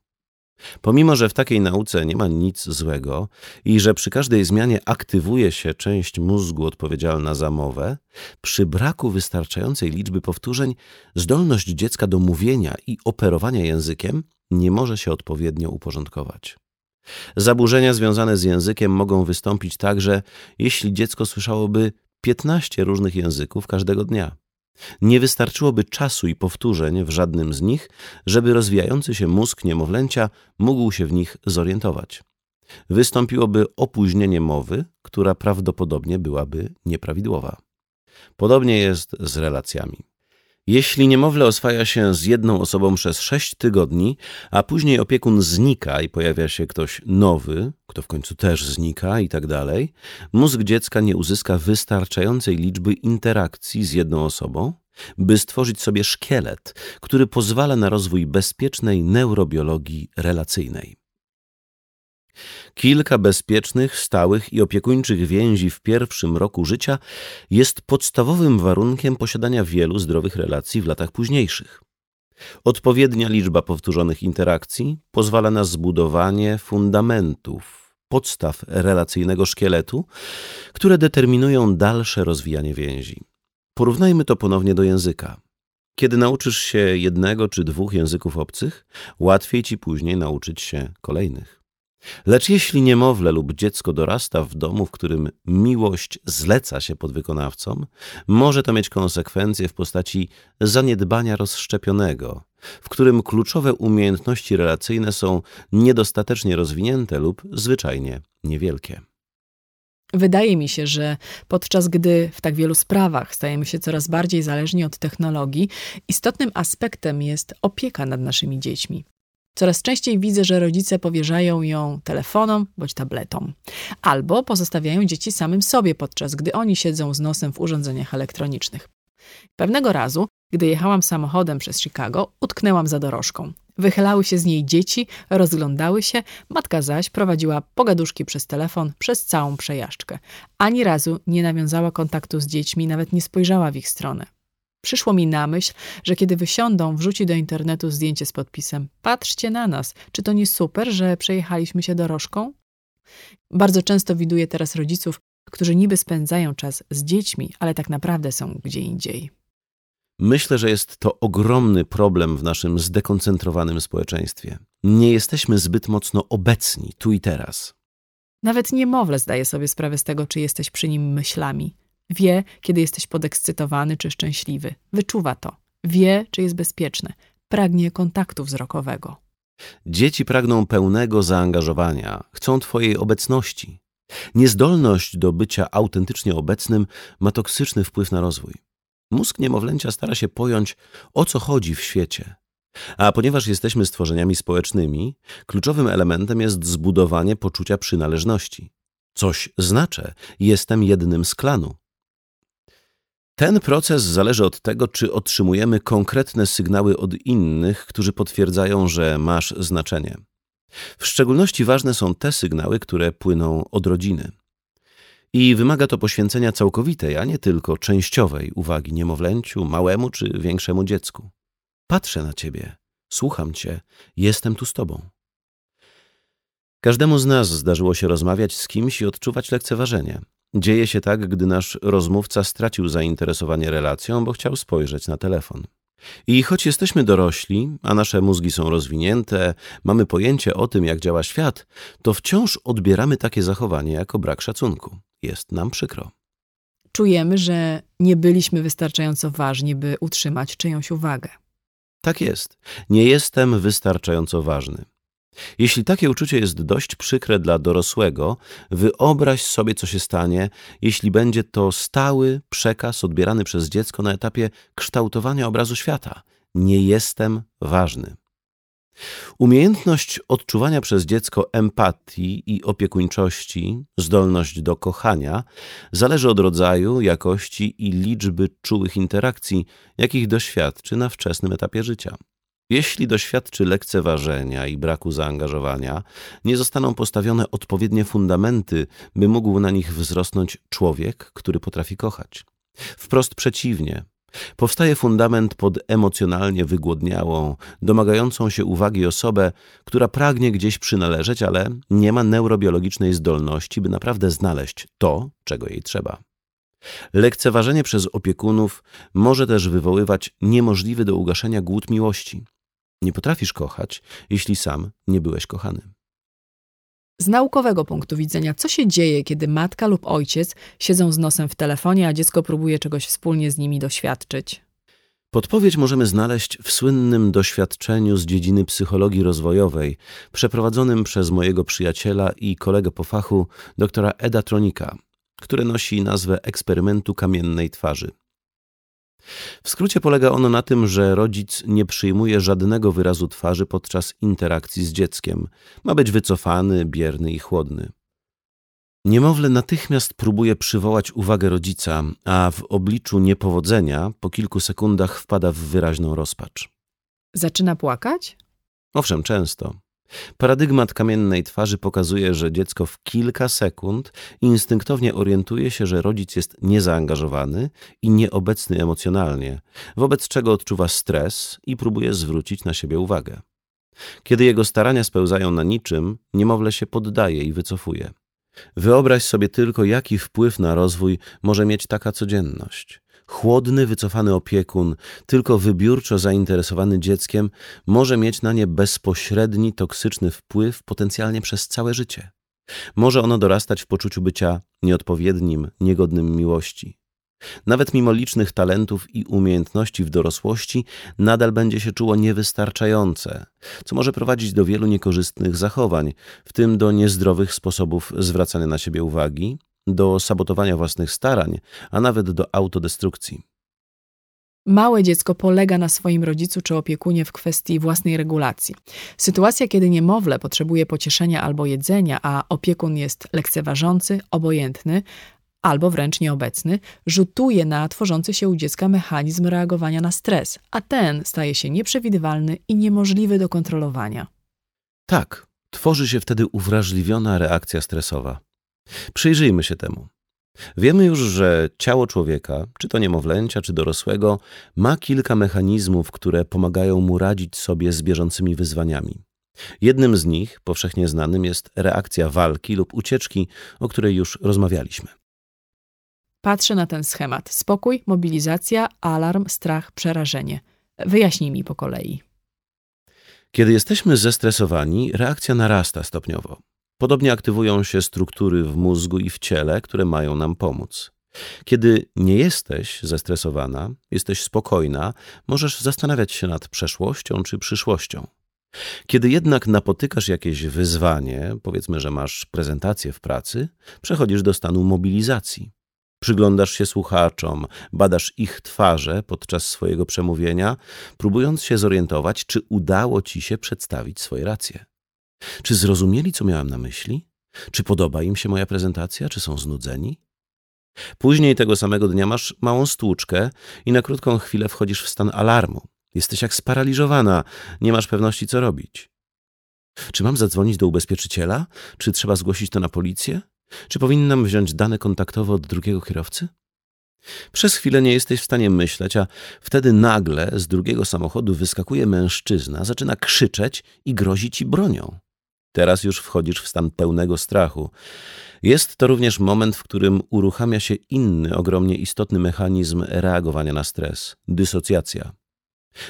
Pomimo, że w takiej nauce nie ma nic złego i że przy każdej zmianie aktywuje się część mózgu odpowiedzialna za mowę, przy braku wystarczającej liczby powtórzeń zdolność dziecka do mówienia i operowania językiem nie może się odpowiednio uporządkować. Zaburzenia związane z językiem mogą wystąpić także, jeśli dziecko słyszałoby 15 różnych języków każdego dnia. Nie wystarczyłoby czasu i powtórzeń w żadnym z nich, żeby rozwijający się mózg niemowlęcia mógł się w nich zorientować. Wystąpiłoby opóźnienie mowy, która prawdopodobnie byłaby nieprawidłowa. Podobnie jest z relacjami. Jeśli niemowlę oswaja się z jedną osobą przez sześć tygodni, a później opiekun znika i pojawia się ktoś nowy, kto w końcu też znika i tak dalej, mózg dziecka nie uzyska wystarczającej liczby interakcji z jedną osobą, by stworzyć sobie szkielet, który pozwala na rozwój bezpiecznej neurobiologii relacyjnej. Kilka bezpiecznych, stałych i opiekuńczych więzi w pierwszym roku życia jest podstawowym warunkiem posiadania wielu zdrowych relacji w latach późniejszych. Odpowiednia liczba powtórzonych interakcji pozwala na zbudowanie fundamentów, podstaw relacyjnego szkieletu, które determinują dalsze rozwijanie więzi. Porównajmy to ponownie do języka. Kiedy nauczysz się jednego czy dwóch języków obcych, łatwiej ci później nauczyć się kolejnych. Lecz jeśli niemowlę lub dziecko dorasta w domu, w którym miłość zleca się pod wykonawcom, może to mieć konsekwencje w postaci zaniedbania rozszczepionego, w którym kluczowe umiejętności relacyjne są niedostatecznie rozwinięte lub zwyczajnie niewielkie. Wydaje mi się, że podczas gdy w tak wielu sprawach stajemy się coraz bardziej zależni od technologii, istotnym aspektem jest opieka nad naszymi dziećmi. Coraz częściej widzę, że rodzice powierzają ją telefonom bądź tabletom, albo pozostawiają dzieci samym sobie, podczas gdy oni siedzą z nosem w urządzeniach elektronicznych. Pewnego razu, gdy jechałam samochodem przez Chicago, utknęłam za dorożką. Wychylały się z niej dzieci, rozglądały się, matka zaś prowadziła pogaduszki przez telefon przez całą przejażdżkę. Ani razu nie nawiązała kontaktu z dziećmi, nawet nie spojrzała w ich stronę. Przyszło mi na myśl, że kiedy wysiądą, wrzuci do internetu zdjęcie z podpisem: Patrzcie na nas, czy to nie super, że przejechaliśmy się dorożką? Bardzo często widuję teraz rodziców, którzy niby spędzają czas z dziećmi, ale tak naprawdę są gdzie indziej. Myślę, że jest to ogromny problem w naszym zdekoncentrowanym społeczeństwie. Nie jesteśmy zbyt mocno obecni tu i teraz. Nawet niemowlę zdaje sobie sprawę z tego, czy jesteś przy nim myślami. Wie, kiedy jesteś podekscytowany czy szczęśliwy. Wyczuwa to. Wie, czy jest bezpieczne. Pragnie kontaktu wzrokowego. Dzieci pragną pełnego zaangażowania, chcą Twojej obecności. Niezdolność do bycia autentycznie obecnym ma toksyczny wpływ na rozwój. Mózg niemowlęcia stara się pojąć, o co chodzi w świecie. A ponieważ jesteśmy stworzeniami społecznymi, kluczowym elementem jest zbudowanie poczucia przynależności. Coś znaczę, jestem jednym z klanu. Ten proces zależy od tego, czy otrzymujemy konkretne sygnały od innych, którzy potwierdzają, że masz znaczenie. W szczególności ważne są te sygnały, które płyną od rodziny. I wymaga to poświęcenia całkowitej, a nie tylko częściowej uwagi niemowlęciu, małemu czy większemu dziecku. Patrzę na ciebie, słucham cię, jestem tu z tobą. Każdemu z nas zdarzyło się rozmawiać z kimś i odczuwać lekceważenie. Dzieje się tak, gdy nasz rozmówca stracił zainteresowanie relacją, bo chciał spojrzeć na telefon. I choć jesteśmy dorośli, a nasze mózgi są rozwinięte, mamy pojęcie o tym, jak działa świat, to wciąż odbieramy takie zachowanie jako brak szacunku. Jest nam przykro. Czujemy, że nie byliśmy wystarczająco ważni, by utrzymać czyjąś uwagę. Tak jest. Nie jestem wystarczająco ważny. Jeśli takie uczucie jest dość przykre dla dorosłego, wyobraź sobie, co się stanie, jeśli będzie to stały przekaz odbierany przez dziecko na etapie kształtowania obrazu świata. Nie jestem ważny. Umiejętność odczuwania przez dziecko empatii i opiekuńczości, zdolność do kochania, zależy od rodzaju, jakości i liczby czułych interakcji, jakich doświadczy na wczesnym etapie życia. Jeśli doświadczy lekceważenia i braku zaangażowania, nie zostaną postawione odpowiednie fundamenty, by mógł na nich wzrosnąć człowiek, który potrafi kochać. Wprost przeciwnie, powstaje fundament pod emocjonalnie wygłodniałą, domagającą się uwagi osobę, która pragnie gdzieś przynależeć, ale nie ma neurobiologicznej zdolności, by naprawdę znaleźć to, czego jej trzeba. Lekceważenie przez opiekunów może też wywoływać niemożliwy do ugaszenia głód miłości. Nie potrafisz kochać, jeśli sam nie byłeś kochany. Z naukowego punktu widzenia, co się dzieje, kiedy matka lub ojciec siedzą z nosem w telefonie, a dziecko próbuje czegoś wspólnie z nimi doświadczyć? Podpowiedź możemy znaleźć w słynnym doświadczeniu z dziedziny psychologii rozwojowej, przeprowadzonym przez mojego przyjaciela i kolegę po fachu, doktora Eda Tronika, które nosi nazwę eksperymentu kamiennej twarzy. W skrócie polega ono na tym, że rodzic nie przyjmuje żadnego wyrazu twarzy podczas interakcji z dzieckiem. Ma być wycofany, bierny i chłodny. Niemowlę natychmiast próbuje przywołać uwagę rodzica, a w obliczu niepowodzenia po kilku sekundach wpada w wyraźną rozpacz. Zaczyna płakać? Owszem, często. Paradygmat kamiennej twarzy pokazuje, że dziecko w kilka sekund instynktownie orientuje się, że rodzic jest niezaangażowany i nieobecny emocjonalnie, wobec czego odczuwa stres i próbuje zwrócić na siebie uwagę. Kiedy jego starania spełzają na niczym, niemowlę się poddaje i wycofuje. Wyobraź sobie tylko, jaki wpływ na rozwój może mieć taka codzienność. Chłodny, wycofany opiekun, tylko wybiórczo zainteresowany dzieckiem, może mieć na nie bezpośredni, toksyczny wpływ potencjalnie przez całe życie. Może ono dorastać w poczuciu bycia nieodpowiednim, niegodnym miłości. Nawet mimo licznych talentów i umiejętności w dorosłości, nadal będzie się czuło niewystarczające, co może prowadzić do wielu niekorzystnych zachowań, w tym do niezdrowych sposobów zwracania na siebie uwagi, do sabotowania własnych starań, a nawet do autodestrukcji. Małe dziecko polega na swoim rodzicu czy opiekunie w kwestii własnej regulacji. Sytuacja, kiedy niemowlę potrzebuje pocieszenia albo jedzenia, a opiekun jest lekceważący, obojętny albo wręcz nieobecny, rzutuje na tworzący się u dziecka mechanizm reagowania na stres, a ten staje się nieprzewidywalny i niemożliwy do kontrolowania. Tak, tworzy się wtedy uwrażliwiona reakcja stresowa. Przyjrzyjmy się temu. Wiemy już, że ciało człowieka, czy to niemowlęcia, czy dorosłego, ma kilka mechanizmów, które pomagają mu radzić sobie z bieżącymi wyzwaniami. Jednym z nich, powszechnie znanym, jest reakcja walki lub ucieczki, o której już rozmawialiśmy. Patrzę na ten schemat: spokój, mobilizacja, alarm, strach, przerażenie. Wyjaśnij mi po kolei. Kiedy jesteśmy zestresowani, reakcja narasta stopniowo. Podobnie aktywują się struktury w mózgu i w ciele, które mają nam pomóc. Kiedy nie jesteś zestresowana, jesteś spokojna, możesz zastanawiać się nad przeszłością czy przyszłością. Kiedy jednak napotykasz jakieś wyzwanie, powiedzmy, że masz prezentację w pracy, przechodzisz do stanu mobilizacji. Przyglądasz się słuchaczom, badasz ich twarze podczas swojego przemówienia, próbując się zorientować, czy udało ci się przedstawić swoje racje. Czy zrozumieli, co miałem na myśli? Czy podoba im się moja prezentacja, czy są znudzeni? Później tego samego dnia masz małą stłuczkę i na krótką chwilę wchodzisz w stan alarmu. Jesteś jak sparaliżowana, nie masz pewności, co robić. Czy mam zadzwonić do ubezpieczyciela? Czy trzeba zgłosić to na policję? Czy powinnam wziąć dane kontaktowe od drugiego kierowcy? Przez chwilę nie jesteś w stanie myśleć, a wtedy nagle z drugiego samochodu wyskakuje mężczyzna, zaczyna krzyczeć i grozi ci bronią. Teraz już wchodzisz w stan pełnego strachu. Jest to również moment, w którym uruchamia się inny, ogromnie istotny mechanizm reagowania na stres dysocjacja.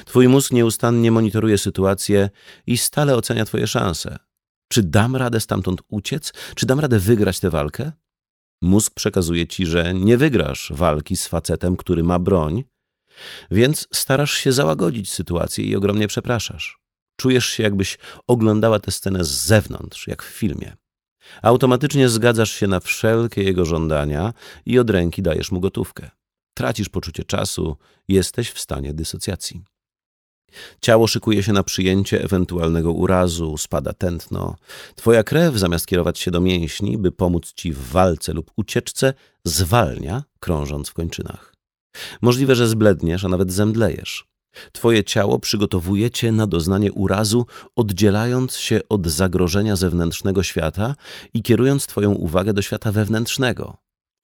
Twój mózg nieustannie monitoruje sytuację i stale ocenia Twoje szanse. Czy dam radę stamtąd uciec? Czy dam radę wygrać tę walkę? Mózg przekazuje ci, że nie wygrasz walki z facetem, który ma broń, więc starasz się załagodzić sytuację i ogromnie przepraszasz. Czujesz się, jakbyś oglądała tę scenę z zewnątrz, jak w filmie. Automatycznie zgadzasz się na wszelkie jego żądania i od ręki dajesz mu gotówkę. Tracisz poczucie czasu, jesteś w stanie dysocjacji. Ciało szykuje się na przyjęcie ewentualnego urazu, spada tętno. Twoja krew, zamiast kierować się do mięśni, by pomóc ci w walce lub ucieczce, zwalnia, krążąc w kończynach. Możliwe, że zbledniesz, a nawet zemdlejesz. Twoje ciało przygotowuje cię na doznanie urazu, oddzielając się od zagrożenia zewnętrznego świata i kierując Twoją uwagę do świata wewnętrznego.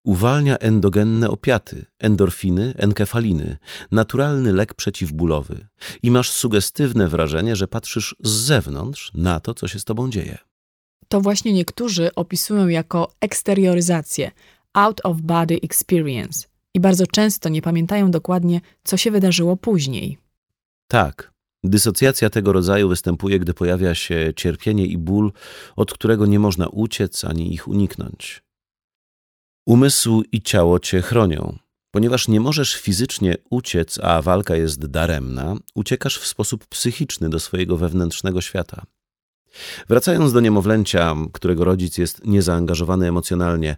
Uwalnia endogenne opiaty, endorfiny, enkefaliny, naturalny lek przeciwbólowy i masz sugestywne wrażenie, że patrzysz z zewnątrz na to, co się z tobą dzieje. To właśnie niektórzy opisują jako eksterioryzację, out of body experience i bardzo często nie pamiętają dokładnie, co się wydarzyło później. Tak, dysocjacja tego rodzaju występuje, gdy pojawia się cierpienie i ból, od którego nie można uciec ani ich uniknąć. Umysł i ciało cię chronią. Ponieważ nie możesz fizycznie uciec, a walka jest daremna, uciekasz w sposób psychiczny do swojego wewnętrznego świata. Wracając do niemowlęcia, którego rodzic jest niezaangażowany emocjonalnie,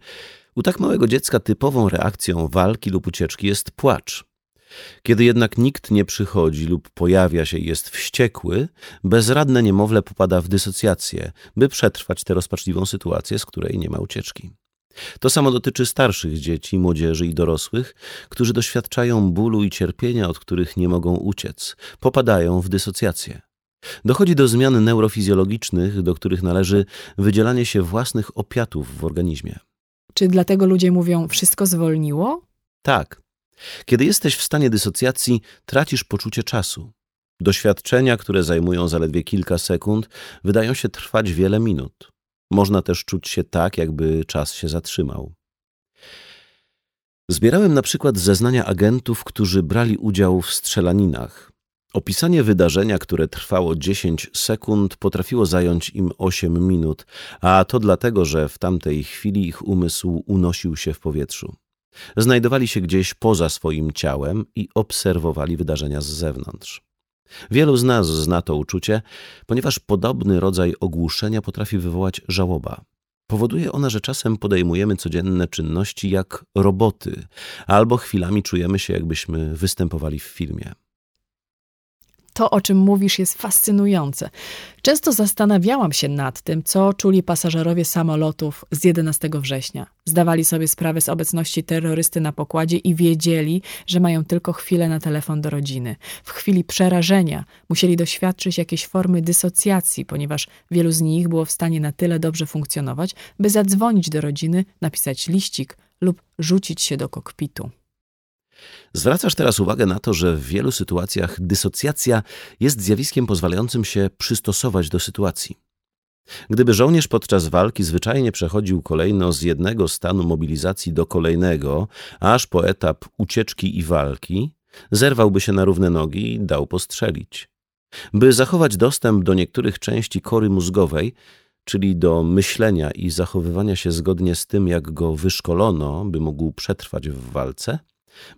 u tak małego dziecka typową reakcją walki lub ucieczki jest płacz. Kiedy jednak nikt nie przychodzi lub pojawia się i jest wściekły, bezradne niemowlę popada w dysocjację, by przetrwać tę rozpaczliwą sytuację, z której nie ma ucieczki. To samo dotyczy starszych dzieci, młodzieży i dorosłych, którzy doświadczają bólu i cierpienia, od których nie mogą uciec, popadają w dysocjację. Dochodzi do zmian neurofizjologicznych, do których należy wydzielanie się własnych opiatów w organizmie. Czy dlatego ludzie mówią, wszystko zwolniło? Tak. Kiedy jesteś w stanie dysocjacji, tracisz poczucie czasu. Doświadczenia, które zajmują zaledwie kilka sekund, wydają się trwać wiele minut. Można też czuć się tak, jakby czas się zatrzymał. Zbierałem na przykład zeznania agentów, którzy brali udział w strzelaninach. Opisanie wydarzenia, które trwało 10 sekund, potrafiło zająć im 8 minut, a to dlatego, że w tamtej chwili ich umysł unosił się w powietrzu. Znajdowali się gdzieś poza swoim ciałem i obserwowali wydarzenia z zewnątrz. Wielu z nas zna to uczucie, ponieważ podobny rodzaj ogłuszenia potrafi wywołać żałoba. Powoduje ona, że czasem podejmujemy codzienne czynności jak roboty, albo chwilami czujemy się, jakbyśmy występowali w filmie. To, o czym mówisz, jest fascynujące. Często zastanawiałam się nad tym, co czuli pasażerowie samolotów z 11 września. Zdawali sobie sprawę z obecności terrorysty na pokładzie i wiedzieli, że mają tylko chwilę na telefon do rodziny. W chwili przerażenia musieli doświadczyć jakiejś formy dysocjacji, ponieważ wielu z nich było w stanie na tyle dobrze funkcjonować, by zadzwonić do rodziny, napisać liścik lub rzucić się do kokpitu. Zwracasz teraz uwagę na to, że w wielu sytuacjach dysocjacja jest zjawiskiem pozwalającym się przystosować do sytuacji. Gdyby żołnierz podczas walki zwyczajnie przechodził kolejno z jednego stanu mobilizacji do kolejnego, aż po etap ucieczki i walki, zerwałby się na równe nogi i dał postrzelić. By zachować dostęp do niektórych części kory mózgowej, czyli do myślenia i zachowywania się zgodnie z tym, jak go wyszkolono, by mógł przetrwać w walce,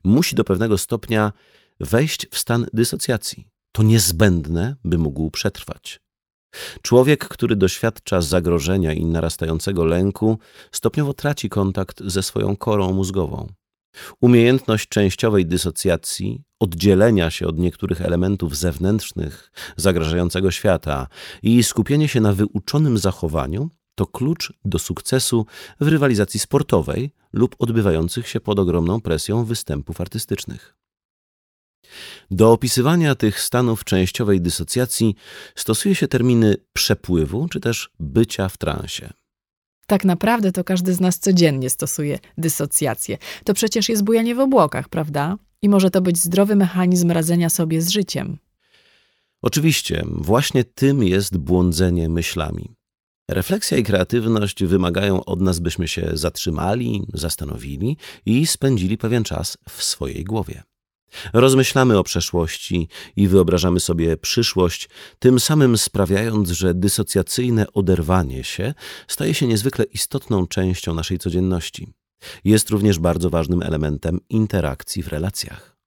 musi do pewnego stopnia wejść w stan dysocjacji. To niezbędne, by mógł przetrwać. Człowiek, który doświadcza zagrożenia i narastającego lęku, stopniowo traci kontakt ze swoją korą mózgową. Umiejętność częściowej dysocjacji, oddzielenia się od niektórych elementów zewnętrznych zagrażającego świata i skupienie się na wyuczonym zachowaniu to klucz do sukcesu w rywalizacji sportowej lub odbywających się pod ogromną presją występów artystycznych. Do opisywania tych stanów częściowej dysocjacji stosuje się terminy przepływu czy też bycia w transie. Tak naprawdę to każdy z nas codziennie stosuje dysocjację. To przecież jest bujanie w obłokach, prawda? I może to być zdrowy mechanizm radzenia sobie z życiem. Oczywiście, właśnie tym jest błądzenie myślami. Refleksja i kreatywność wymagają od nas, byśmy się zatrzymali, zastanowili i spędzili pewien czas w swojej głowie. Rozmyślamy o przeszłości i wyobrażamy sobie przyszłość, tym samym sprawiając, że dysocjacyjne oderwanie się staje się niezwykle istotną częścią naszej codzienności. Jest również bardzo ważnym elementem interakcji w relacjach.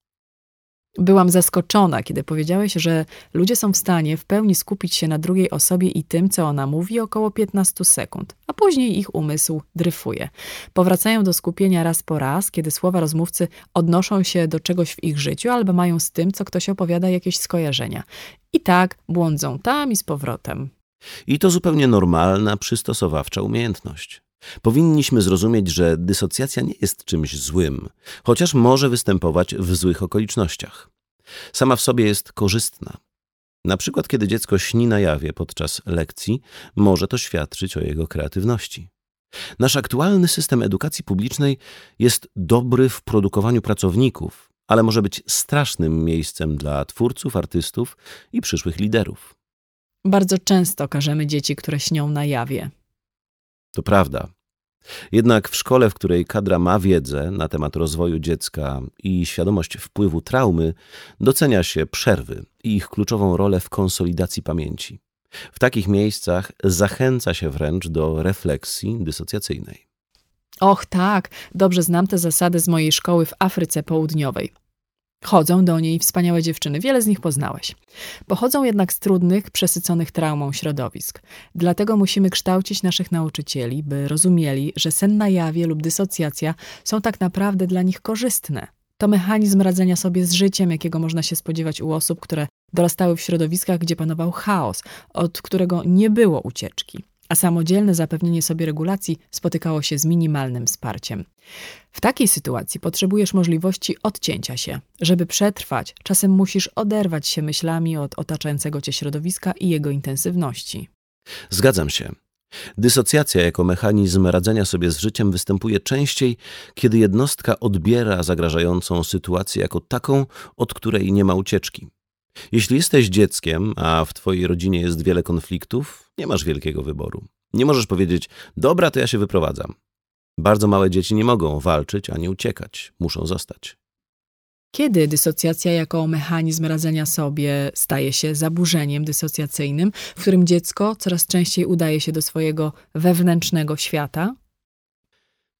Byłam zaskoczona, kiedy powiedziałeś, że ludzie są w stanie w pełni skupić się na drugiej osobie i tym, co ona mówi, około 15 sekund, a później ich umysł dryfuje. Powracają do skupienia raz po raz, kiedy słowa rozmówcy odnoszą się do czegoś w ich życiu albo mają z tym, co ktoś opowiada, jakieś skojarzenia. I tak błądzą tam i z powrotem. I to zupełnie normalna, przystosowawcza umiejętność. Powinniśmy zrozumieć, że dysocjacja nie jest czymś złym, chociaż może występować w złych okolicznościach. Sama w sobie jest korzystna. Na przykład, kiedy dziecko śni na jawie podczas lekcji, może to świadczyć o jego kreatywności. Nasz aktualny system edukacji publicznej jest dobry w produkowaniu pracowników, ale może być strasznym miejscem dla twórców, artystów i przyszłych liderów. Bardzo często karzemy dzieci, które śnią na jawie. To prawda. Jednak w szkole, w której kadra ma wiedzę na temat rozwoju dziecka i świadomość wpływu traumy, docenia się przerwy i ich kluczową rolę w konsolidacji pamięci. W takich miejscach zachęca się wręcz do refleksji dysocjacyjnej. Och, tak, dobrze znam te zasady z mojej szkoły w Afryce Południowej. Chodzą do niej wspaniałe dziewczyny, wiele z nich poznałeś. Pochodzą jednak z trudnych, przesyconych traumą środowisk. Dlatego musimy kształcić naszych nauczycieli, by rozumieli, że sen na jawie lub dysocjacja są tak naprawdę dla nich korzystne. To mechanizm radzenia sobie z życiem, jakiego można się spodziewać u osób, które dorastały w środowiskach, gdzie panował chaos, od którego nie było ucieczki a samodzielne zapewnienie sobie regulacji spotykało się z minimalnym wsparciem. W takiej sytuacji potrzebujesz możliwości odcięcia się. Żeby przetrwać, czasem musisz oderwać się myślami od otaczającego cię środowiska i jego intensywności. Zgadzam się. Dysocjacja jako mechanizm radzenia sobie z życiem występuje częściej, kiedy jednostka odbiera zagrażającą sytuację jako taką, od której nie ma ucieczki. Jeśli jesteś dzieckiem, a w twojej rodzinie jest wiele konfliktów, nie masz wielkiego wyboru. Nie możesz powiedzieć, dobra, to ja się wyprowadzam. Bardzo małe dzieci nie mogą walczyć ani uciekać, muszą zostać. Kiedy dysocjacja jako mechanizm radzenia sobie staje się zaburzeniem dysocjacyjnym, w którym dziecko coraz częściej udaje się do swojego wewnętrznego świata?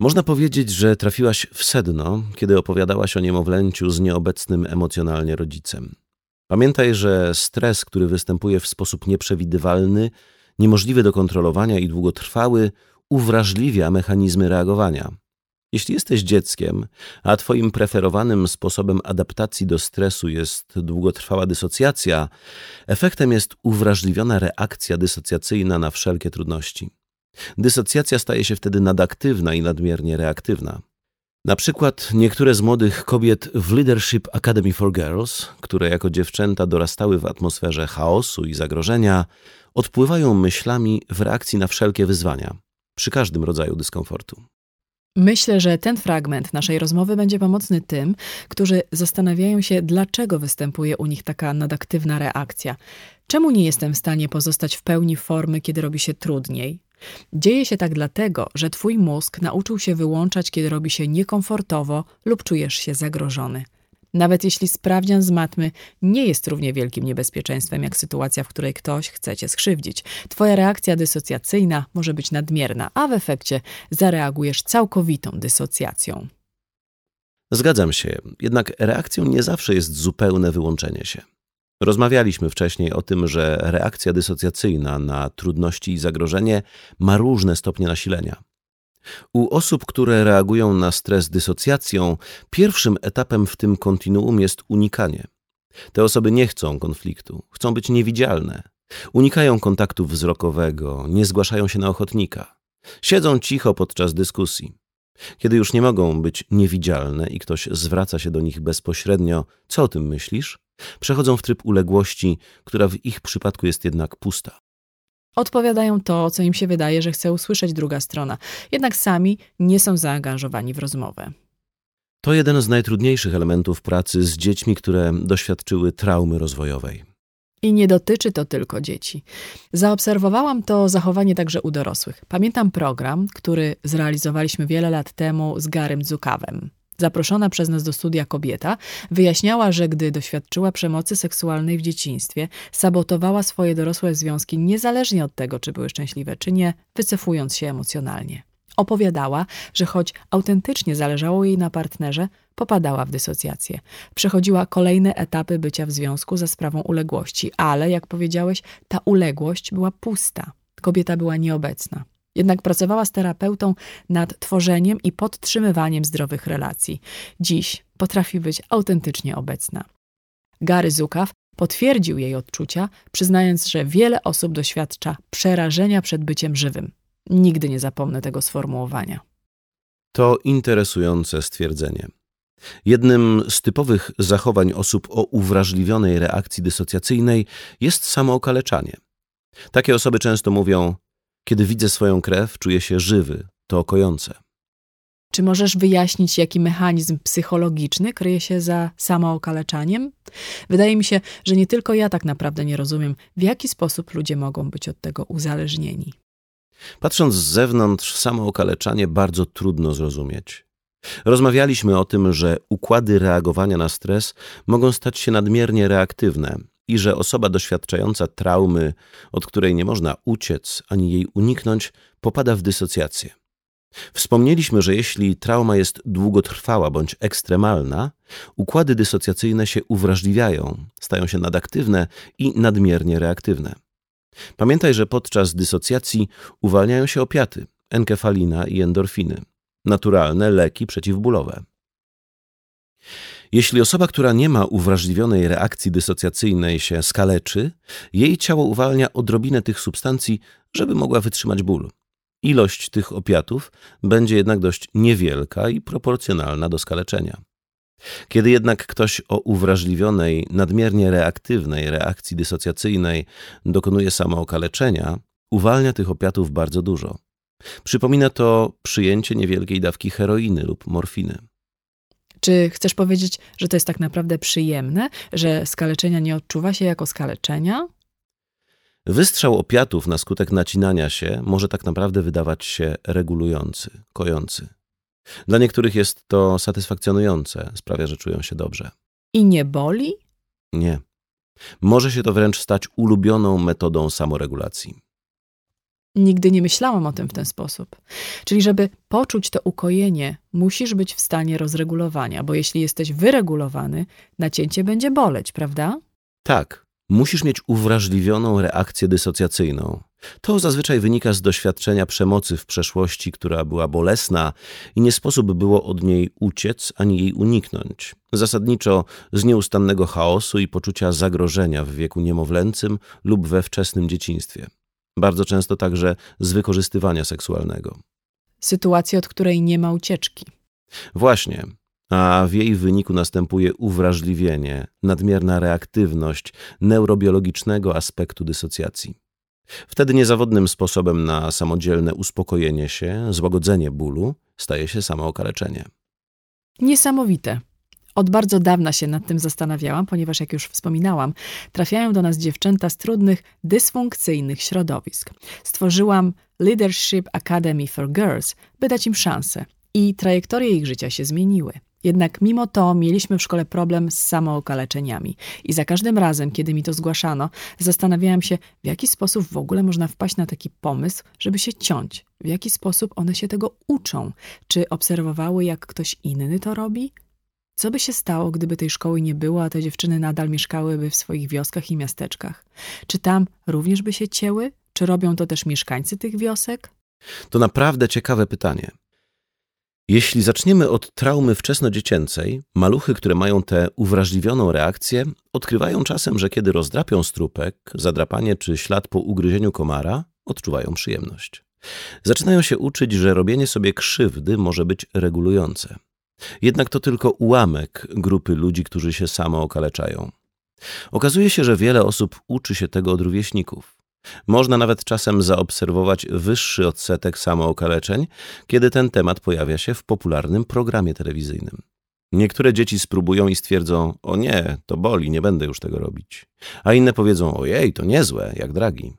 Można powiedzieć, że trafiłaś w sedno, kiedy opowiadałaś o niemowlęciu z nieobecnym emocjonalnie rodzicem. Pamiętaj, że stres, który występuje w sposób nieprzewidywalny, niemożliwy do kontrolowania i długotrwały, uwrażliwia mechanizmy reagowania. Jeśli jesteś dzieckiem, a Twoim preferowanym sposobem adaptacji do stresu jest długotrwała dysocjacja, efektem jest uwrażliwiona reakcja dysocjacyjna na wszelkie trudności. Dysocjacja staje się wtedy nadaktywna i nadmiernie reaktywna. Na przykład niektóre z młodych kobiet w Leadership Academy for Girls, które jako dziewczęta dorastały w atmosferze chaosu i zagrożenia, odpływają myślami w reakcji na wszelkie wyzwania, przy każdym rodzaju dyskomfortu. Myślę, że ten fragment naszej rozmowy będzie pomocny tym, którzy zastanawiają się, dlaczego występuje u nich taka nadaktywna reakcja. Czemu nie jestem w stanie pozostać w pełni formy, kiedy robi się trudniej? Dzieje się tak dlatego, że twój mózg nauczył się wyłączać, kiedy robi się niekomfortowo lub czujesz się zagrożony. Nawet jeśli sprawdzian z matmy nie jest równie wielkim niebezpieczeństwem jak sytuacja, w której ktoś chce cię skrzywdzić, twoja reakcja dysocjacyjna może być nadmierna, a w efekcie zareagujesz całkowitą dysocjacją. Zgadzam się, jednak reakcją nie zawsze jest zupełne wyłączenie się. Rozmawialiśmy wcześniej o tym, że reakcja dysocjacyjna na trudności i zagrożenie ma różne stopnie nasilenia. U osób, które reagują na stres dysocjacją, pierwszym etapem w tym kontinuum jest unikanie. Te osoby nie chcą konfliktu, chcą być niewidzialne. Unikają kontaktu wzrokowego, nie zgłaszają się na ochotnika. Siedzą cicho podczas dyskusji. Kiedy już nie mogą być niewidzialne i ktoś zwraca się do nich bezpośrednio, co o tym myślisz? Przechodzą w tryb uległości, która w ich przypadku jest jednak pusta. Odpowiadają to, co im się wydaje, że chce usłyszeć druga strona, jednak sami nie są zaangażowani w rozmowę. To jeden z najtrudniejszych elementów pracy z dziećmi, które doświadczyły traumy rozwojowej. I nie dotyczy to tylko dzieci. Zaobserwowałam to zachowanie także u dorosłych. Pamiętam program, który zrealizowaliśmy wiele lat temu z Garym Dzukawem. Zaproszona przez nas do studia kobieta wyjaśniała, że gdy doświadczyła przemocy seksualnej w dzieciństwie, sabotowała swoje dorosłe związki niezależnie od tego, czy były szczęśliwe, czy nie, wycofując się emocjonalnie. Opowiadała, że choć autentycznie zależało jej na partnerze, popadała w dysocjację. Przechodziła kolejne etapy bycia w związku za sprawą uległości, ale, jak powiedziałeś, ta uległość była pusta. Kobieta była nieobecna. Jednak pracowała z terapeutą nad tworzeniem i podtrzymywaniem zdrowych relacji. Dziś potrafi być autentycznie obecna. Gary Zukaw potwierdził jej odczucia, przyznając, że wiele osób doświadcza przerażenia przed byciem żywym. Nigdy nie zapomnę tego sformułowania. To interesujące stwierdzenie. Jednym z typowych zachowań osób o uwrażliwionej reakcji dysocjacyjnej jest samookaleczanie. Takie osoby często mówią: Kiedy widzę swoją krew, czuję się żywy, to kojące. Czy możesz wyjaśnić, jaki mechanizm psychologiczny kryje się za samookaleczaniem? Wydaje mi się, że nie tylko ja tak naprawdę nie rozumiem, w jaki sposób ludzie mogą być od tego uzależnieni. Patrząc z zewnątrz, samookaleczanie bardzo trudno zrozumieć. Rozmawialiśmy o tym, że układy reagowania na stres mogą stać się nadmiernie reaktywne i że osoba doświadczająca traumy, od której nie można uciec ani jej uniknąć, popada w dysocjację. Wspomnieliśmy, że jeśli trauma jest długotrwała bądź ekstremalna, układy dysocjacyjne się uwrażliwiają, stają się nadaktywne i nadmiernie reaktywne. Pamiętaj, że podczas dysocjacji uwalniają się opiaty, enkefalina i endorfiny, naturalne leki przeciwbólowe. Jeśli osoba, która nie ma uwrażliwionej reakcji dysocjacyjnej się skaleczy, jej ciało uwalnia odrobinę tych substancji, żeby mogła wytrzymać ból. Ilość tych opiatów będzie jednak dość niewielka i proporcjonalna do skaleczenia. Kiedy jednak ktoś o uwrażliwionej, nadmiernie reaktywnej reakcji dysocjacyjnej dokonuje samookaleczenia, uwalnia tych opiatów bardzo dużo. Przypomina to przyjęcie niewielkiej dawki heroiny lub morfiny. Czy chcesz powiedzieć, że to jest tak naprawdę przyjemne, że skaleczenia nie odczuwa się jako skaleczenia? Wystrzał opiatów na skutek nacinania się może tak naprawdę wydawać się regulujący, kojący. Dla niektórych jest to satysfakcjonujące, sprawia, że czują się dobrze. I nie boli? Nie. Może się to wręcz stać ulubioną metodą samoregulacji. Nigdy nie myślałam o tym w ten sposób. Czyli, żeby poczuć to ukojenie, musisz być w stanie rozregulowania, bo jeśli jesteś wyregulowany, nacięcie będzie boleć, prawda? Tak. Musisz mieć uwrażliwioną reakcję dysocjacyjną. To zazwyczaj wynika z doświadczenia przemocy w przeszłości, która była bolesna i nie sposób było od niej uciec ani jej uniknąć. Zasadniczo z nieustannego chaosu i poczucia zagrożenia w wieku niemowlęcym lub we wczesnym dzieciństwie. Bardzo często także z wykorzystywania seksualnego. Sytuacji, od której nie ma ucieczki. Właśnie, a w jej wyniku następuje uwrażliwienie, nadmierna reaktywność neurobiologicznego aspektu dysocjacji. Wtedy niezawodnym sposobem na samodzielne uspokojenie się, złagodzenie bólu staje się samookaleczenie. Niesamowite. Od bardzo dawna się nad tym zastanawiałam, ponieważ, jak już wspominałam, trafiają do nas dziewczęta z trudnych, dysfunkcyjnych środowisk. Stworzyłam Leadership Academy for Girls, by dać im szansę. I trajektorie ich życia się zmieniły. Jednak mimo to mieliśmy w szkole problem z samookaleczeniami. I za każdym razem, kiedy mi to zgłaszano, zastanawiałam się, w jaki sposób w ogóle można wpaść na taki pomysł, żeby się ciąć. W jaki sposób one się tego uczą? Czy obserwowały, jak ktoś inny to robi? Co by się stało, gdyby tej szkoły nie było, a te dziewczyny nadal mieszkałyby w swoich wioskach i miasteczkach? Czy tam również by się cięły? Czy robią to też mieszkańcy tych wiosek? To naprawdę ciekawe pytanie. Jeśli zaczniemy od traumy wczesnodziecięcej, maluchy, które mają tę uwrażliwioną reakcję, odkrywają czasem, że kiedy rozdrapią strupek, zadrapanie czy ślad po ugryzieniu komara, odczuwają przyjemność. Zaczynają się uczyć, że robienie sobie krzywdy może być regulujące. Jednak to tylko ułamek grupy ludzi, którzy się samo okaleczają. Okazuje się, że wiele osób uczy się tego od rówieśników. Można nawet czasem zaobserwować wyższy odsetek samookaleczeń, kiedy ten temat pojawia się w popularnym programie telewizyjnym. Niektóre dzieci spróbują i stwierdzą: O nie, to boli, nie będę już tego robić. A inne powiedzą: Ojej, to niezłe, jak dragi.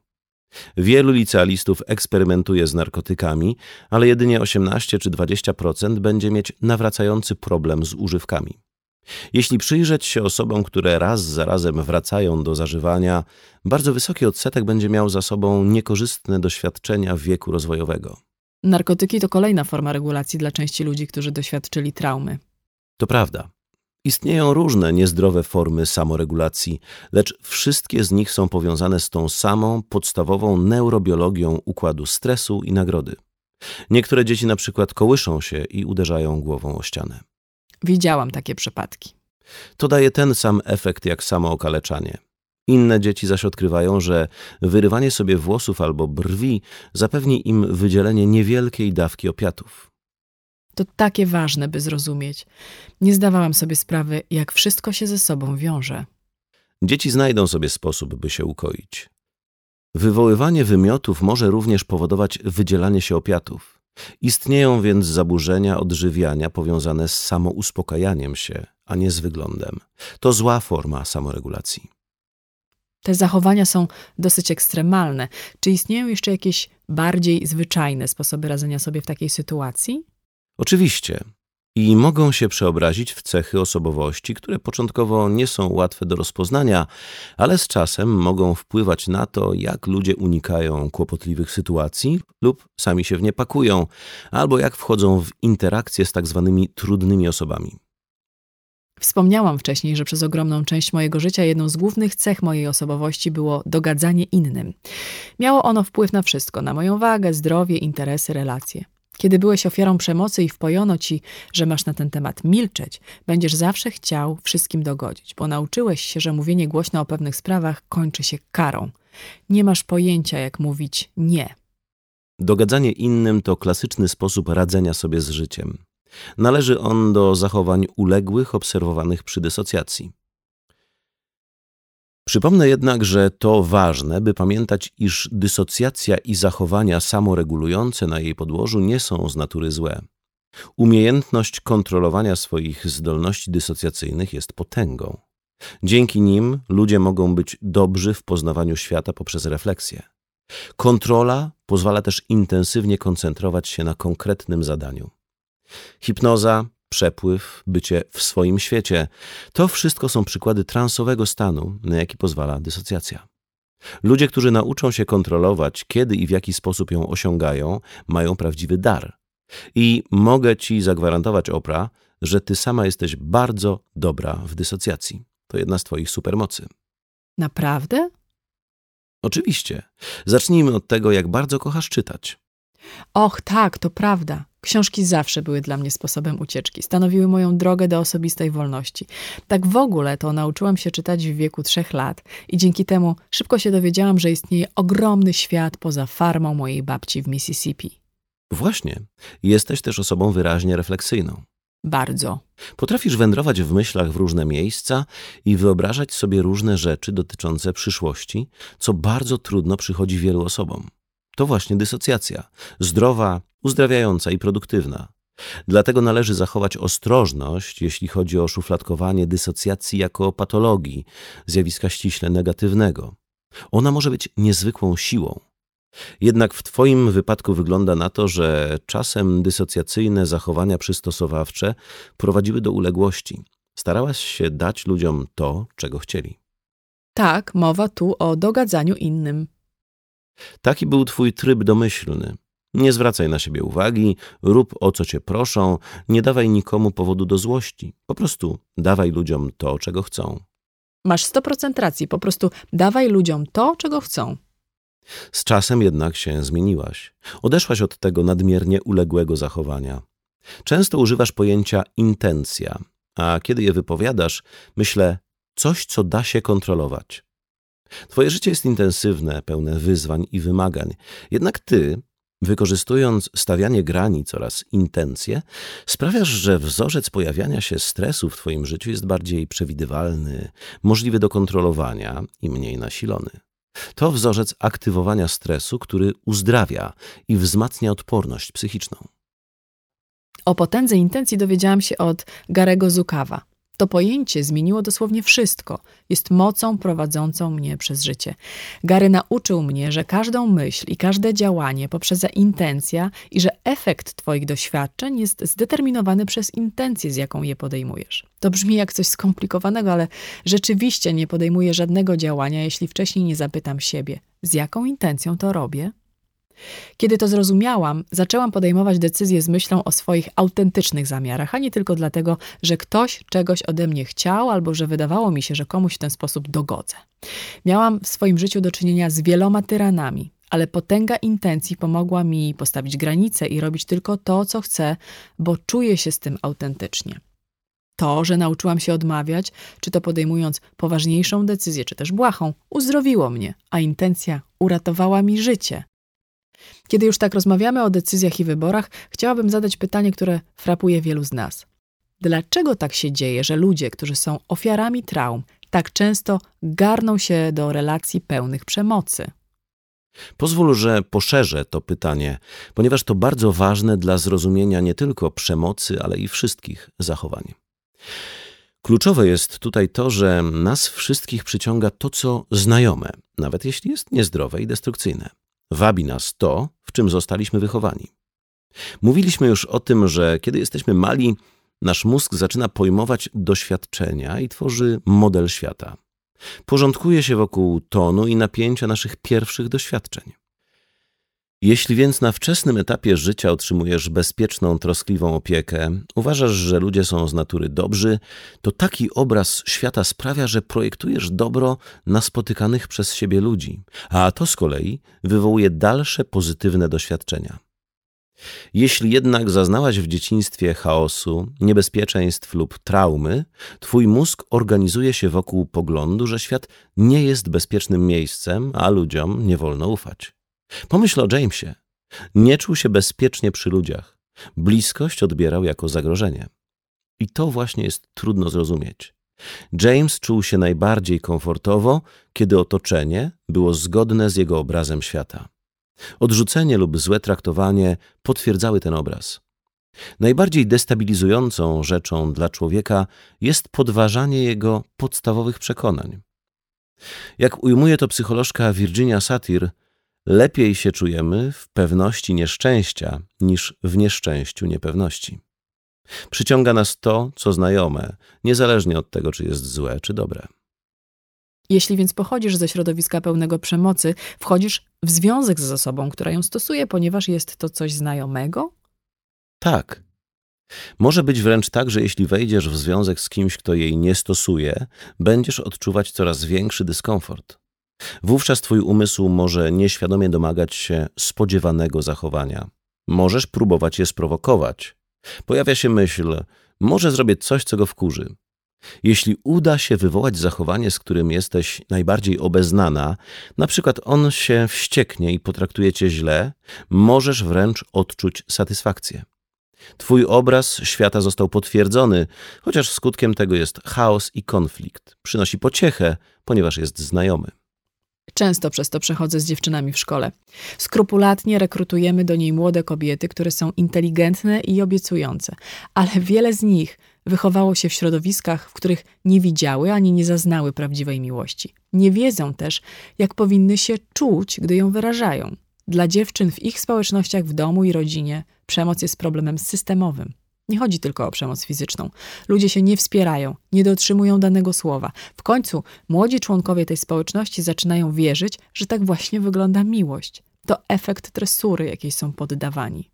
Wielu licealistów eksperymentuje z narkotykami, ale jedynie 18 czy 20% będzie mieć nawracający problem z używkami. Jeśli przyjrzeć się osobom, które raz za razem wracają do zażywania, bardzo wysoki odsetek będzie miał za sobą niekorzystne doświadczenia wieku rozwojowego. Narkotyki to kolejna forma regulacji dla części ludzi, którzy doświadczyli traumy. To prawda. Istnieją różne niezdrowe formy samoregulacji, lecz wszystkie z nich są powiązane z tą samą podstawową neurobiologią układu stresu i nagrody. Niektóre dzieci na przykład kołyszą się i uderzają głową o ścianę. Widziałam takie przypadki. To daje ten sam efekt jak samo okaleczanie. Inne dzieci zaś odkrywają, że wyrywanie sobie włosów albo brwi zapewni im wydzielenie niewielkiej dawki opiatów. To takie ważne, by zrozumieć. Nie zdawałam sobie sprawy, jak wszystko się ze sobą wiąże. Dzieci znajdą sobie sposób, by się ukoić. Wywoływanie wymiotów może również powodować wydzielanie się opiatów. Istnieją więc zaburzenia odżywiania powiązane z samouspokajaniem się, a nie z wyglądem. To zła forma samoregulacji. Te zachowania są dosyć ekstremalne. Czy istnieją jeszcze jakieś bardziej zwyczajne sposoby radzenia sobie w takiej sytuacji? Oczywiście. I mogą się przeobrazić w cechy osobowości, które początkowo nie są łatwe do rozpoznania, ale z czasem mogą wpływać na to, jak ludzie unikają kłopotliwych sytuacji lub sami się w nie pakują, albo jak wchodzą w interakcje z tak zwanymi trudnymi osobami. Wspomniałam wcześniej, że przez ogromną część mojego życia jedną z głównych cech mojej osobowości było dogadzanie innym. Miało ono wpływ na wszystko, na moją wagę, zdrowie, interesy, relacje. Kiedy byłeś ofiarą przemocy i wpojono ci, że masz na ten temat milczeć, będziesz zawsze chciał wszystkim dogodzić, bo nauczyłeś się, że mówienie głośno o pewnych sprawach kończy się karą. Nie masz pojęcia, jak mówić nie. Dogadzanie innym to klasyczny sposób radzenia sobie z życiem. Należy on do zachowań uległych obserwowanych przy dysocjacji. Przypomnę jednak, że to ważne, by pamiętać, iż dysocjacja i zachowania samoregulujące na jej podłożu nie są z natury złe. Umiejętność kontrolowania swoich zdolności dysocjacyjnych jest potęgą. Dzięki nim ludzie mogą być dobrzy w poznawaniu świata poprzez refleksję. Kontrola pozwala też intensywnie koncentrować się na konkretnym zadaniu. Hipnoza, przepływ, bycie w swoim świecie to wszystko są przykłady transowego stanu, na jaki pozwala dysocjacja. Ludzie, którzy nauczą się kontrolować, kiedy i w jaki sposób ją osiągają, mają prawdziwy dar. I mogę ci zagwarantować, Opra, że ty sama jesteś bardzo dobra w dysocjacji. To jedna z twoich supermocy. Naprawdę? Oczywiście. Zacznijmy od tego, jak bardzo kochasz czytać. Och, tak, to prawda. Książki zawsze były dla mnie sposobem ucieczki, stanowiły moją drogę do osobistej wolności. Tak w ogóle to nauczyłam się czytać w wieku trzech lat i dzięki temu szybko się dowiedziałam, że istnieje ogromny świat poza farmą mojej babci w Mississippi. Właśnie. Jesteś też osobą wyraźnie refleksyjną. Bardzo. Potrafisz wędrować w myślach w różne miejsca i wyobrażać sobie różne rzeczy dotyczące przyszłości, co bardzo trudno przychodzi wielu osobom. To właśnie dysocjacja. Zdrowa, uzdrawiająca i produktywna. Dlatego należy zachować ostrożność, jeśli chodzi o szufladkowanie dysocjacji jako patologii, zjawiska ściśle negatywnego. Ona może być niezwykłą siłą. Jednak w Twoim wypadku wygląda na to, że czasem dysocjacyjne zachowania przystosowawcze prowadziły do uległości. Starałaś się dać ludziom to, czego chcieli. Tak, mowa tu o dogadzaniu innym. Taki był Twój tryb domyślny. Nie zwracaj na siebie uwagi, rób o co cię proszą, nie dawaj nikomu powodu do złości. Po prostu dawaj ludziom to, czego chcą. Masz 100% racji, po prostu dawaj ludziom to, czego chcą. Z czasem jednak się zmieniłaś. Odeszłaś od tego nadmiernie uległego zachowania. Często używasz pojęcia intencja, a kiedy je wypowiadasz, myślę coś, co da się kontrolować. Twoje życie jest intensywne, pełne wyzwań i wymagań. Jednak ty, wykorzystując stawianie granic oraz intencje, sprawiasz, że wzorzec pojawiania się stresu w Twoim życiu jest bardziej przewidywalny, możliwy do kontrolowania i mniej nasilony. To wzorzec aktywowania stresu, który uzdrawia i wzmacnia odporność psychiczną. O potędze intencji dowiedziałam się od Garego Zukawa. To pojęcie zmieniło dosłownie wszystko. Jest mocą prowadzącą mnie przez życie. Gary nauczył mnie, że każdą myśl i każde działanie poprzedza intencja i że efekt Twoich doświadczeń jest zdeterminowany przez intencję, z jaką je podejmujesz. To brzmi jak coś skomplikowanego, ale rzeczywiście nie podejmuję żadnego działania, jeśli wcześniej nie zapytam siebie, z jaką intencją to robię. Kiedy to zrozumiałam, zaczęłam podejmować decyzje z myślą o swoich autentycznych zamiarach, a nie tylko dlatego, że ktoś czegoś ode mnie chciał albo że wydawało mi się, że komuś w ten sposób dogodzę. Miałam w swoim życiu do czynienia z wieloma tyranami, ale potęga intencji pomogła mi postawić granice i robić tylko to, co chcę, bo czuję się z tym autentycznie. To, że nauczyłam się odmawiać, czy to podejmując poważniejszą decyzję, czy też błahą, uzdrowiło mnie, a intencja uratowała mi życie. Kiedy już tak rozmawiamy o decyzjach i wyborach, chciałabym zadać pytanie, które frapuje wielu z nas. Dlaczego tak się dzieje, że ludzie, którzy są ofiarami traum, tak często garną się do relacji pełnych przemocy? Pozwól, że poszerzę to pytanie, ponieważ to bardzo ważne dla zrozumienia nie tylko przemocy, ale i wszystkich zachowań. Kluczowe jest tutaj to, że nas wszystkich przyciąga to, co znajome, nawet jeśli jest niezdrowe i destrukcyjne. Wabi nas to, w czym zostaliśmy wychowani. Mówiliśmy już o tym, że kiedy jesteśmy mali, nasz mózg zaczyna pojmować doświadczenia i tworzy model świata. Porządkuje się wokół tonu i napięcia naszych pierwszych doświadczeń. Jeśli więc na wczesnym etapie życia otrzymujesz bezpieczną, troskliwą opiekę, uważasz, że ludzie są z natury dobrzy, to taki obraz świata sprawia, że projektujesz dobro na spotykanych przez siebie ludzi, a to z kolei wywołuje dalsze pozytywne doświadczenia. Jeśli jednak zaznałaś w dzieciństwie chaosu, niebezpieczeństw lub traumy, twój mózg organizuje się wokół poglądu, że świat nie jest bezpiecznym miejscem, a ludziom nie wolno ufać. Pomyśl o Jamesie. Nie czuł się bezpiecznie przy ludziach. Bliskość odbierał jako zagrożenie. I to właśnie jest trudno zrozumieć. James czuł się najbardziej komfortowo, kiedy otoczenie było zgodne z jego obrazem świata. Odrzucenie lub złe traktowanie potwierdzały ten obraz. Najbardziej destabilizującą rzeczą dla człowieka jest podważanie jego podstawowych przekonań. Jak ujmuje to psycholożka Virginia Satir, lepiej się czujemy w pewności nieszczęścia niż w nieszczęściu niepewności. Przyciąga nas to, co znajome, niezależnie od tego, czy jest złe, czy dobre. Jeśli więc pochodzisz ze środowiska pełnego przemocy, wchodzisz w związek z osobą, która ją stosuje, ponieważ jest to coś znajomego? Tak. Może być wręcz tak, że jeśli wejdziesz w związek z kimś, kto jej nie stosuje, będziesz odczuwać coraz większy dyskomfort. Wówczas twój umysł może nieświadomie domagać się spodziewanego zachowania. Możesz próbować je sprowokować. Pojawia się myśl, może zrobię coś, co go wkurzy. Jeśli uda się wywołać zachowanie, z którym jesteś najbardziej obeznana, na przykład on się wścieknie i potraktuje cię źle, możesz wręcz odczuć satysfakcję. Twój obraz świata został potwierdzony, chociaż skutkiem tego jest chaos i konflikt. Przynosi pociechę, ponieważ jest znajomy. Często przez to przechodzę z dziewczynami w szkole. Skrupulatnie rekrutujemy do niej młode kobiety, które są inteligentne i obiecujące, ale wiele z nich wychowało się w środowiskach, w których nie widziały ani nie zaznały prawdziwej miłości. Nie wiedzą też, jak powinny się czuć, gdy ją wyrażają. Dla dziewczyn w ich społecznościach, w domu i rodzinie przemoc jest problemem systemowym. Nie chodzi tylko o przemoc fizyczną. Ludzie się nie wspierają, nie dotrzymują danego słowa. W końcu młodzi członkowie tej społeczności zaczynają wierzyć, że tak właśnie wygląda miłość. To efekt tresury, jakiej są poddawani.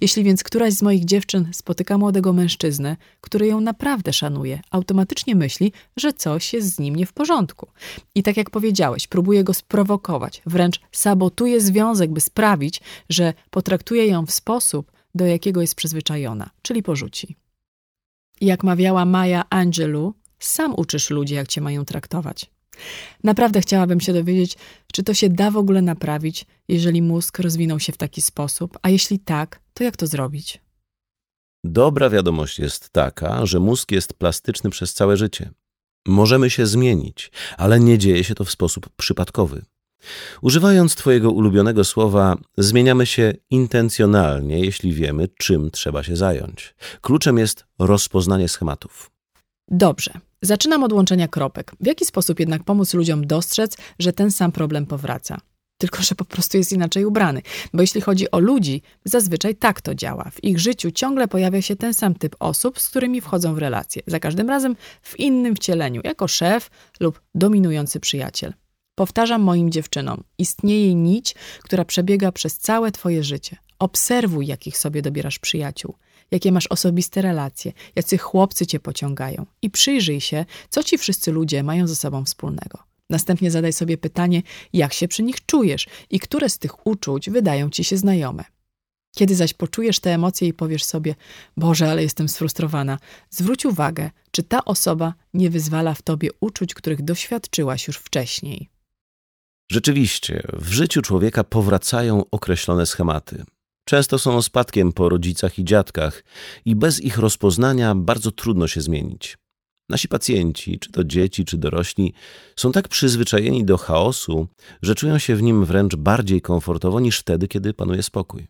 Jeśli więc któraś z moich dziewczyn spotyka młodego mężczyznę, który ją naprawdę szanuje, automatycznie myśli, że coś jest z nim nie w porządku. I tak jak powiedziałeś, próbuje go sprowokować, wręcz sabotuje związek, by sprawić, że potraktuje ją w sposób, do jakiego jest przyzwyczajona, czyli porzuci. Jak mawiała Maja Angelou, sam uczysz ludzi, jak cię mają traktować. Naprawdę chciałabym się dowiedzieć, czy to się da w ogóle naprawić, jeżeli mózg rozwinął się w taki sposób, a jeśli tak, to jak to zrobić? Dobra wiadomość jest taka, że mózg jest plastyczny przez całe życie. Możemy się zmienić, ale nie dzieje się to w sposób przypadkowy. Używając Twojego ulubionego słowa, zmieniamy się intencjonalnie, jeśli wiemy, czym trzeba się zająć. Kluczem jest rozpoznanie schematów. Dobrze, zaczynam od łączenia kropek. W jaki sposób jednak pomóc ludziom dostrzec, że ten sam problem powraca? Tylko, że po prostu jest inaczej ubrany. Bo jeśli chodzi o ludzi, zazwyczaj tak to działa. W ich życiu ciągle pojawia się ten sam typ osób, z którymi wchodzą w relacje. Za każdym razem w innym wcieleniu, jako szef lub dominujący przyjaciel. Powtarzam moim dziewczynom: istnieje nić, która przebiega przez całe Twoje życie. Obserwuj, jakich sobie dobierasz przyjaciół, jakie masz osobiste relacje, jacy chłopcy cię pociągają i przyjrzyj się, co ci wszyscy ludzie mają ze sobą wspólnego. Następnie zadaj sobie pytanie, jak się przy nich czujesz i które z tych uczuć wydają ci się znajome. Kiedy zaś poczujesz te emocje i powiesz sobie, Boże, ale jestem sfrustrowana, zwróć uwagę, czy ta osoba nie wyzwala w tobie uczuć, których doświadczyłaś już wcześniej. Rzeczywiście, w życiu człowieka powracają określone schematy. Często są spadkiem po rodzicach i dziadkach i bez ich rozpoznania bardzo trudno się zmienić. Nasi pacjenci, czy to dzieci, czy dorośli, są tak przyzwyczajeni do chaosu, że czują się w nim wręcz bardziej komfortowo niż wtedy, kiedy panuje spokój.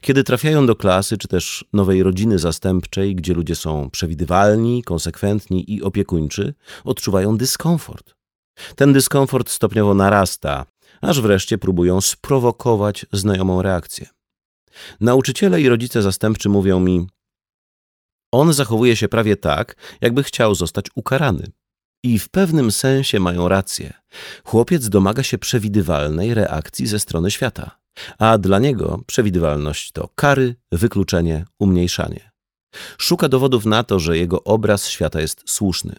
Kiedy trafiają do klasy, czy też nowej rodziny zastępczej, gdzie ludzie są przewidywalni, konsekwentni i opiekuńczy, odczuwają dyskomfort. Ten dyskomfort stopniowo narasta, aż wreszcie próbują sprowokować znajomą reakcję. Nauczyciele i rodzice zastępczy mówią mi: On zachowuje się prawie tak, jakby chciał zostać ukarany. I w pewnym sensie mają rację. Chłopiec domaga się przewidywalnej reakcji ze strony świata, a dla niego przewidywalność to kary, wykluczenie, umniejszanie. Szuka dowodów na to, że jego obraz świata jest słuszny.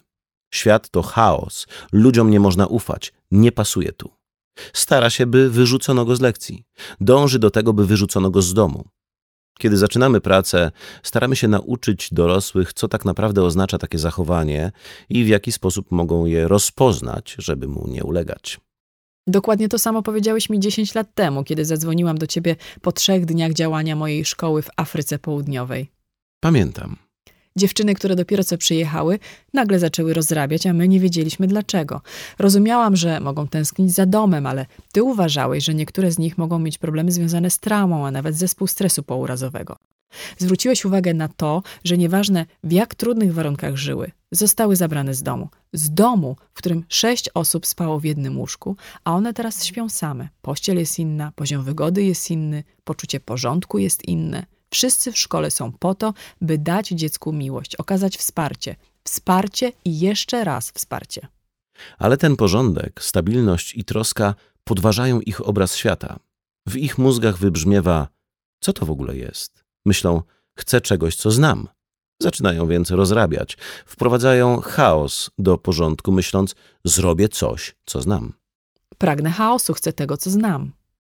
Świat to chaos, ludziom nie można ufać, nie pasuje tu. Stara się, by wyrzucono go z lekcji. Dąży do tego, by wyrzucono go z domu. Kiedy zaczynamy pracę, staramy się nauczyć dorosłych, co tak naprawdę oznacza takie zachowanie i w jaki sposób mogą je rozpoznać, żeby mu nie ulegać. Dokładnie to samo powiedziałeś mi 10 lat temu, kiedy zadzwoniłam do ciebie po trzech dniach działania mojej szkoły w Afryce Południowej. Pamiętam. Dziewczyny, które dopiero co przyjechały, nagle zaczęły rozrabiać, a my nie wiedzieliśmy dlaczego. Rozumiałam, że mogą tęsknić za domem, ale ty uważałeś, że niektóre z nich mogą mieć problemy związane z traumą, a nawet zespół stresu pourazowego. Zwróciłeś uwagę na to, że nieważne w jak trudnych warunkach żyły, zostały zabrane z domu. Z domu, w którym sześć osób spało w jednym łóżku, a one teraz śpią same. Pościel jest inna, poziom wygody jest inny, poczucie porządku jest inne. Wszyscy w szkole są po to, by dać dziecku miłość, okazać wsparcie. Wsparcie i jeszcze raz wsparcie. Ale ten porządek, stabilność i troska podważają ich obraz świata. W ich mózgach wybrzmiewa: Co to w ogóle jest? Myślą: Chcę czegoś, co znam. Zaczynają więc rozrabiać. Wprowadzają chaos do porządku, myśląc: Zrobię coś, co znam. Pragnę chaosu, chcę tego, co znam.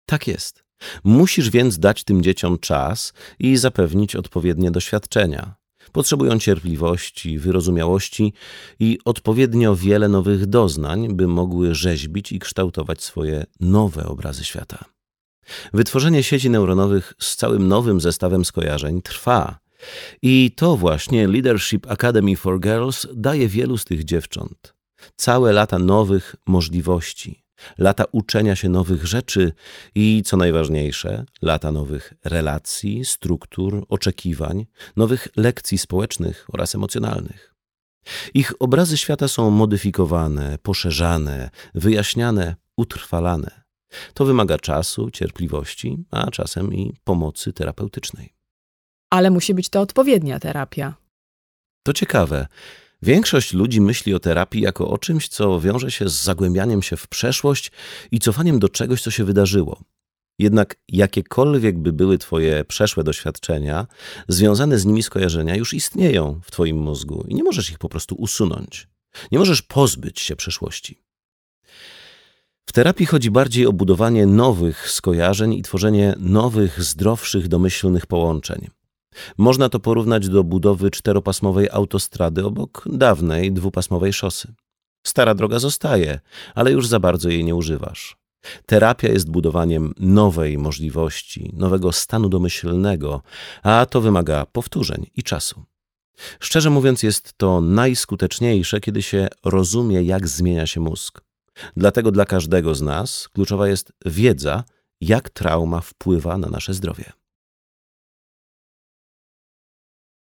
Tak jest. Musisz więc dać tym dzieciom czas i zapewnić odpowiednie doświadczenia. Potrzebują cierpliwości, wyrozumiałości i odpowiednio wiele nowych doznań, by mogły rzeźbić i kształtować swoje nowe obrazy świata. Wytworzenie sieci neuronowych z całym nowym zestawem skojarzeń trwa. I to właśnie Leadership Academy for Girls daje wielu z tych dziewcząt. Całe lata nowych możliwości, lata uczenia się nowych rzeczy i, co najważniejsze, lata nowych relacji, struktur, oczekiwań, nowych lekcji społecznych oraz emocjonalnych. Ich obrazy świata są modyfikowane, poszerzane, wyjaśniane, utrwalane. To wymaga czasu, cierpliwości, a czasem i pomocy terapeutycznej. Ale musi być to odpowiednia terapia. To ciekawe. Większość ludzi myśli o terapii jako o czymś, co wiąże się z zagłębianiem się w przeszłość i cofaniem do czegoś, co się wydarzyło. Jednak jakiekolwiek by były Twoje przeszłe doświadczenia, związane z nimi skojarzenia już istnieją w Twoim mózgu i nie możesz ich po prostu usunąć. Nie możesz pozbyć się przeszłości. W terapii chodzi bardziej o budowanie nowych skojarzeń i tworzenie nowych, zdrowszych, domyślnych połączeń. Można to porównać do budowy czteropasmowej autostrady obok dawnej dwupasmowej szosy. Stara droga zostaje, ale już za bardzo jej nie używasz. Terapia jest budowaniem nowej możliwości, nowego stanu domyślnego, a to wymaga powtórzeń i czasu. Szczerze mówiąc, jest to najskuteczniejsze, kiedy się rozumie, jak zmienia się mózg. Dlatego dla każdego z nas kluczowa jest wiedza, jak trauma wpływa na nasze zdrowie.